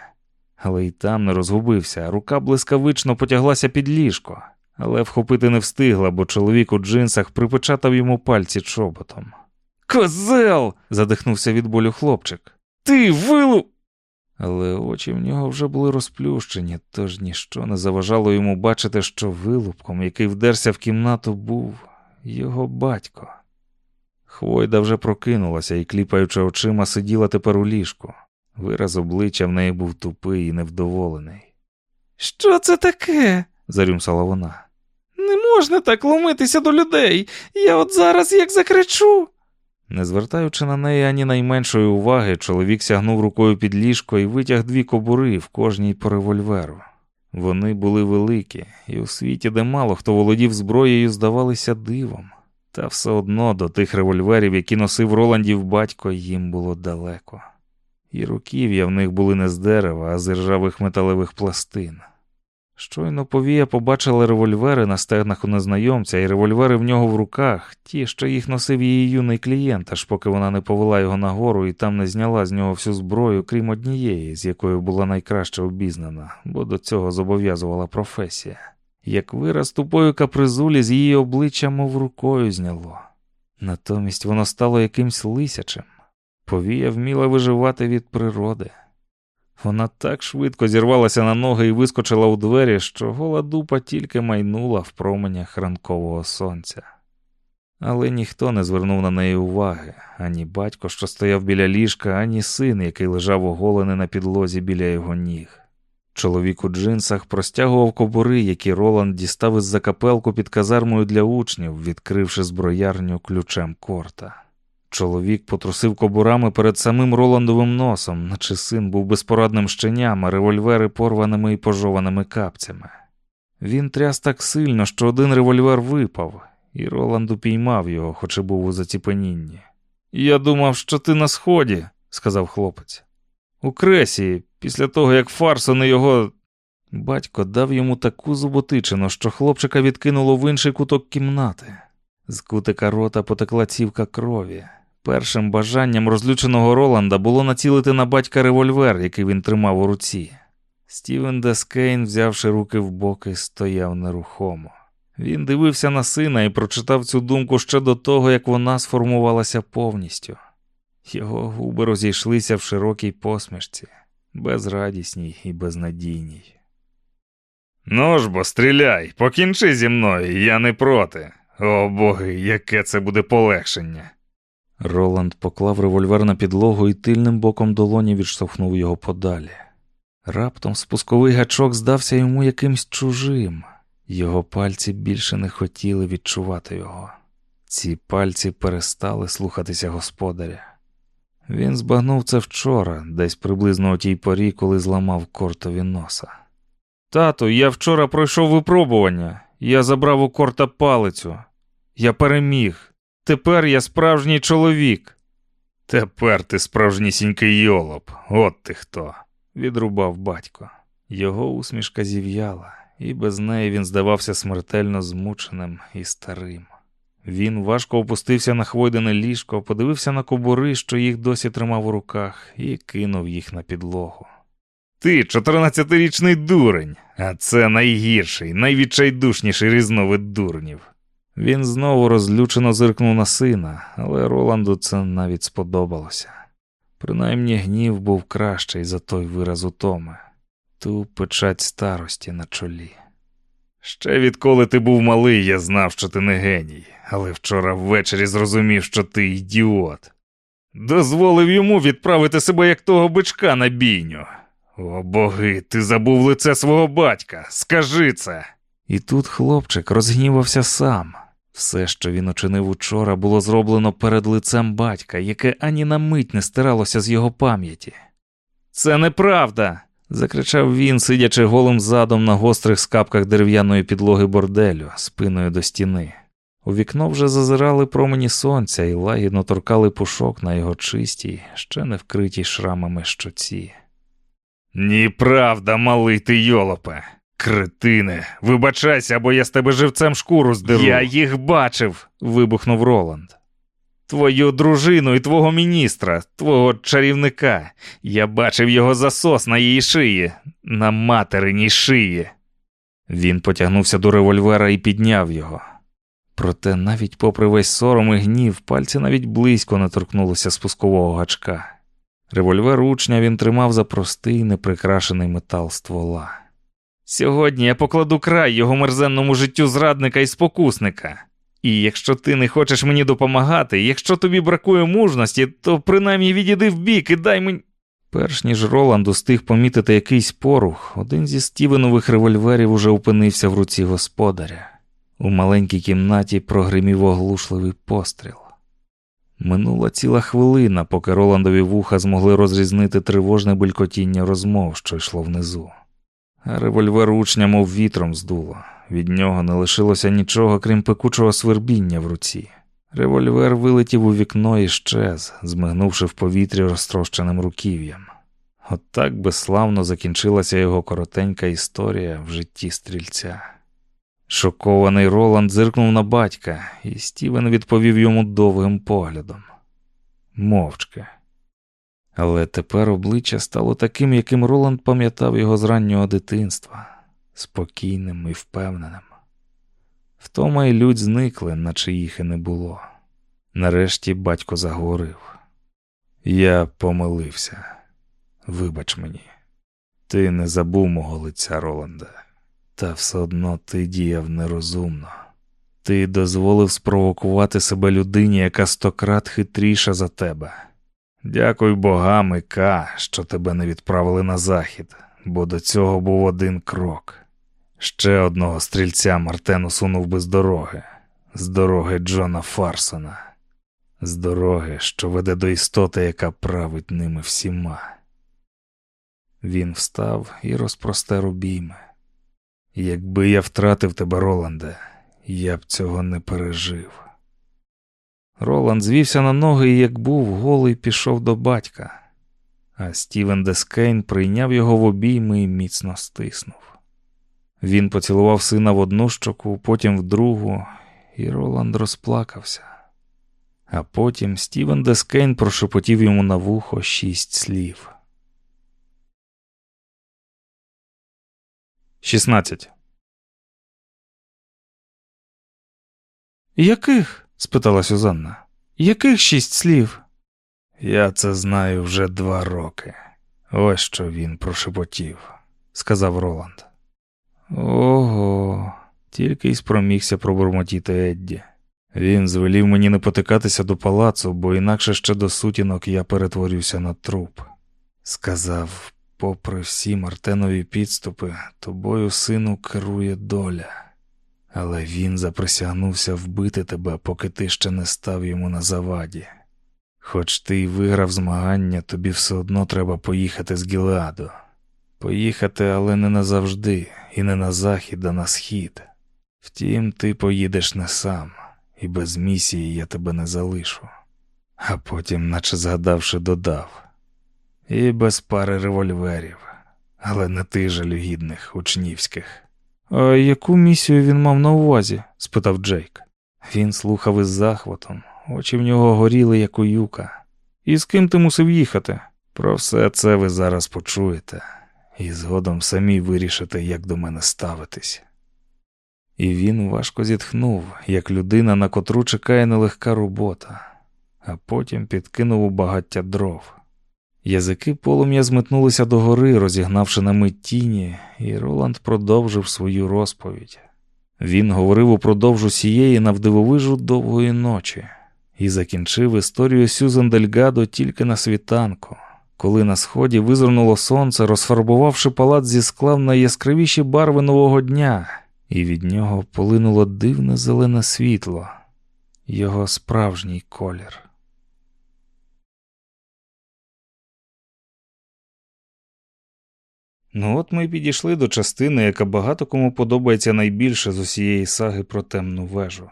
Але й там не розгубився, рука блискавично потяглася під ліжко, але вхопити не встигла, бо чоловік у джинсах припечатав йому пальці чоботом. Козел. задихнувся від болю хлопчик. Ти вилу. Але очі в нього вже були розплющені, тож ніщо не заважало йому бачити, що вилупком, який вдерся в кімнату, був його батько. Хвойда вже прокинулася і, кліпаючи очима, сиділа тепер у ліжку. Вираз обличчя в неї був тупий і невдоволений. Що це таке? зарюмсала вона. Не можна так ломитися до людей. Я от зараз як закричу. Не звертаючи на неї ані найменшої уваги, чоловік сягнув рукою під ліжко і витяг дві кобури в кожній по револьверу. Вони були великі, і у світі, де мало хто володів зброєю, здавалися дивом. Та все одно до тих револьверів, які носив Роландів батько, їм було далеко. І руків'я в них були не з дерева, а з ржавих металевих пластин. Щойно повія побачила револьвери на стегнах у незнайомця, і револьвери в нього в руках, ті, що їх носив її юний клієнт, аж поки вона не повела його нагору і там не зняла з нього всю зброю, крім однієї, з якою була найкраще обізнана, бо до цього зобов'язувала професія. Як вираз тупої капризулі з її обличчя, мов рукою зняло. Натомість воно стало якимсь лисячим. Повія вміла виживати від природи. Вона так швидко зірвалася на ноги і вискочила у двері, що гола дупа тільки майнула в променях ранкового сонця. Але ніхто не звернув на неї уваги ані батько, що стояв біля ліжка, ані син, який лежав оголений на підлозі біля його ніг. Чоловік у джинсах простягував кобури, які Роланд дістав із закапелку під казармою для учнів, відкривши зброярню ключем корта. Чоловік потрусив кобурами перед самим Роландовим носом, наче син був безпорадним щеням, а револьвери порваними і пожованими капцями. Він тряс так сильно, що один револьвер випав, і Роланд упіймав його, хоч і був у заціпанінні. Я думав, що ти на сході, сказав хлопець. У кресі, після того, як Фарсон і його. Батько дав йому таку зуботичину, що хлопчика відкинуло в інший куток кімнати. З кутика рота потекла цівка крові. Першим бажанням розлюченого Роланда було націлити на батька револьвер, який він тримав у руці. Стівен Дескейн, взявши руки в боки, стояв нерухомо. Він дивився на сина і прочитав цю думку ще до того, як вона сформувалася повністю. Його губи розійшлися в широкій посмішці, безрадісній і безнадійній. Ну ж бо, стріляй, покінчи зі мною, я не проти. О боги, яке це буде полегшення. Роланд поклав револьвер на підлогу і тильним боком долоні відштовхнув його подалі. Раптом спусковий гачок здався йому якимсь чужим, його пальці більше не хотіли відчувати його. Ці пальці перестали слухатися господаря. Він збагнув це вчора, десь приблизно о тій порі, коли зламав кортові носа. Тату, я вчора пройшов випробування. Я забрав у корта палицю. Я переміг. Тепер я справжній чоловік. Тепер ти справжнісінький йолоп, от ти хто, відрубав батько. Його усмішка зів'яла, і без неї він здавався смертельно змученим і старим. Він важко опустився на хвойдене ліжко, подивився на кобури, що їх досі тримав у руках, і кинув їх на підлогу. Ти, 14-річний дурень, а це найгірший, найвідчайдушніший різновид дурнів. Він знову розлючено зиркнув на сина, але Роланду це навіть сподобалося. Принаймні гнів був кращий за той вираз утоми, ту печать старості на чолі. Ще відколи ти був малий, я знав, що ти не геній, але вчора ввечері зрозумів, що ти ідіот. Дозволив йому відправити себе як того бичка на бійню. О боги, ти забув лице свого батька. Скажи це. І тут хлопчик розгнівався сам. Все, що він учинив учора, було зроблено перед лицем батька, яке ані на мить не стиралося з його пам'яті. Це неправда. закричав він, сидячи голим задом на гострих скапках дерев'яної підлоги борделю, спиною до стіни. У вікно вже зазирали промені сонця і лагідно торкали пушок на його чистій, ще не вкритій шрамами щоці. Ні, правда, малий ти йолопе. Кретине, вибачайся, або я з тебе живцем шкуру здеру. Я їх бачив. вибухнув Роланд. Твою дружину і твого міністра, твого чарівника. Я бачив його засос на її шиї, на материній шиї. Він потягнувся до револьвера і підняв його. Проте навіть попри весь сором і гнів, пальці навіть близько не торкнулися спускового гачка. Револьвер учня він тримав за простий неприкрашений метал ствола. Сьогодні я покладу край його мерзенному життю зрадника і спокусника. І якщо ти не хочеш мені допомагати, якщо тобі бракує мужності, то принаймні відійди вбік і дай мені. Перш ніж Роланд устиг помітити якийсь порух, один зі стівенових револьверів уже опинився в руці господаря. У маленькій кімнаті прогримів оглушливий постріл. Минула ціла хвилина, поки Роландові вуха змогли розрізнити тривожне белькотіння розмов, що йшло внизу. Револьвер учня, мов вітром здуло. Від нього не лишилося нічого, крім пекучого свербіння в руці. Револьвер вилетів у вікно і щез, змигнувши в повітрі розтрощеним руків'ям. От так безславно закінчилася його коротенька історія в житті стрільця. Шокований Роланд зиркнув на батька, і Стівен відповів йому довгим поглядом. Мовчки. Але тепер обличчя стало таким, яким Роланд пам'ятав його з раннього дитинства, спокійним і впевненим. Втома і людь зникли, наче їх і не було. Нарешті батько заговорив: Я помилився. Вибач мені, ти не забув мого лиця, Роланда, та все одно ти діяв нерозумно. Ти дозволив спровокувати себе людині, яка стократ хитріша за тебе. Дякуй богам Ка, що тебе не відправили на захід, бо до цього був один крок. Ще одного стрільця Мартен усунув би з дороги, з дороги Джона Фарсона, з дороги, що веде до істоти, яка править ними всіма. Він встав і розпростер обійми. Якби я втратив тебе, Роланде, я б цього не пережив. Роланд звівся на ноги і, як був, голий пішов до батька, а Стівен Дескейн прийняв його в обійми і міцно стиснув. Він поцілував сина в одну щоку, потім в другу, і Роланд розплакався. А потім Стівен Дескейн прошепотів йому на вухо шість слів. 16. Яких? Спитала Сюзанна. Яких шість слів? Я це знаю вже два роки. Ось що він прошепотів, сказав Роланд. Ого, тільки й спромігся пробурмотіти Едді. Він звелів мені не потикатися до палацу, бо інакше ще до сутінок я перетворюся на труп. Сказав, попри всі Мартенові підступи, тобою, сину, керує доля, але він заприсягнувся вбити тебе, поки ти ще не став йому на заваді. Хоч ти й виграв змагання, тобі все одно треба поїхати з Гілеаду. Поїхати, але не назавжди, і не на захід, а на схід. Втім, ти поїдеш не сам, і без місії я тебе не залишу. А потім, наче згадавши, додав і без пари револьверів, але не тих жалюгідних учнівських. А яку місію він мав на увазі? спитав Джейк. Він слухав із захватом, очі в нього горіли, як у юка. І з ким ти мусив їхати? Про все це ви зараз почуєте і згодом самі вирішите, як до мене ставитись. І він важко зітхнув, як людина, на котру чекає нелегка робота, а потім підкинув у багаття дров. Язики полум'я зметнулися догори, розігнавши на мить тіні, і Роланд продовжив свою розповідь. Він говорив упродовж усієї навдивовижу довгої ночі і закінчив історію Сюзан Дельгадо тільки на світанку коли на сході визирнуло сонце, розфарбувавши палац зі скла в найяскравіші барви нового дня, і від нього полинуло дивне зелене світло, його справжній колір. Ну, от ми підійшли до частини, яка багато кому подобається найбільше з усієї саги про темну вежу.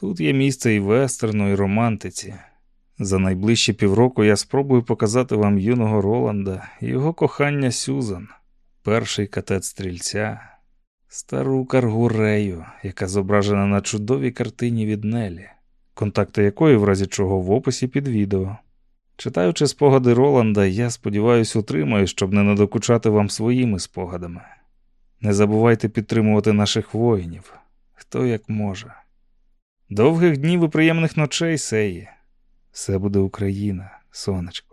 Тут є місце і вестерну, і романтиці. За найближчі півроку я спробую показати вам юного Роланда і його кохання Сюзан, перший катет стрільця, стару каргурею, яка зображена на чудовій картині від Нелі, контакти якої, в разі чого в описі під відео. Читаючи спогади Роланда, я сподіваюся, утримаю, щоб не надокучати вам своїми спогадами. Не забувайте підтримувати наших воїнів, хто як може. Довгих днів і приємних ночей, Сеї. Все буде Україна, сонечко.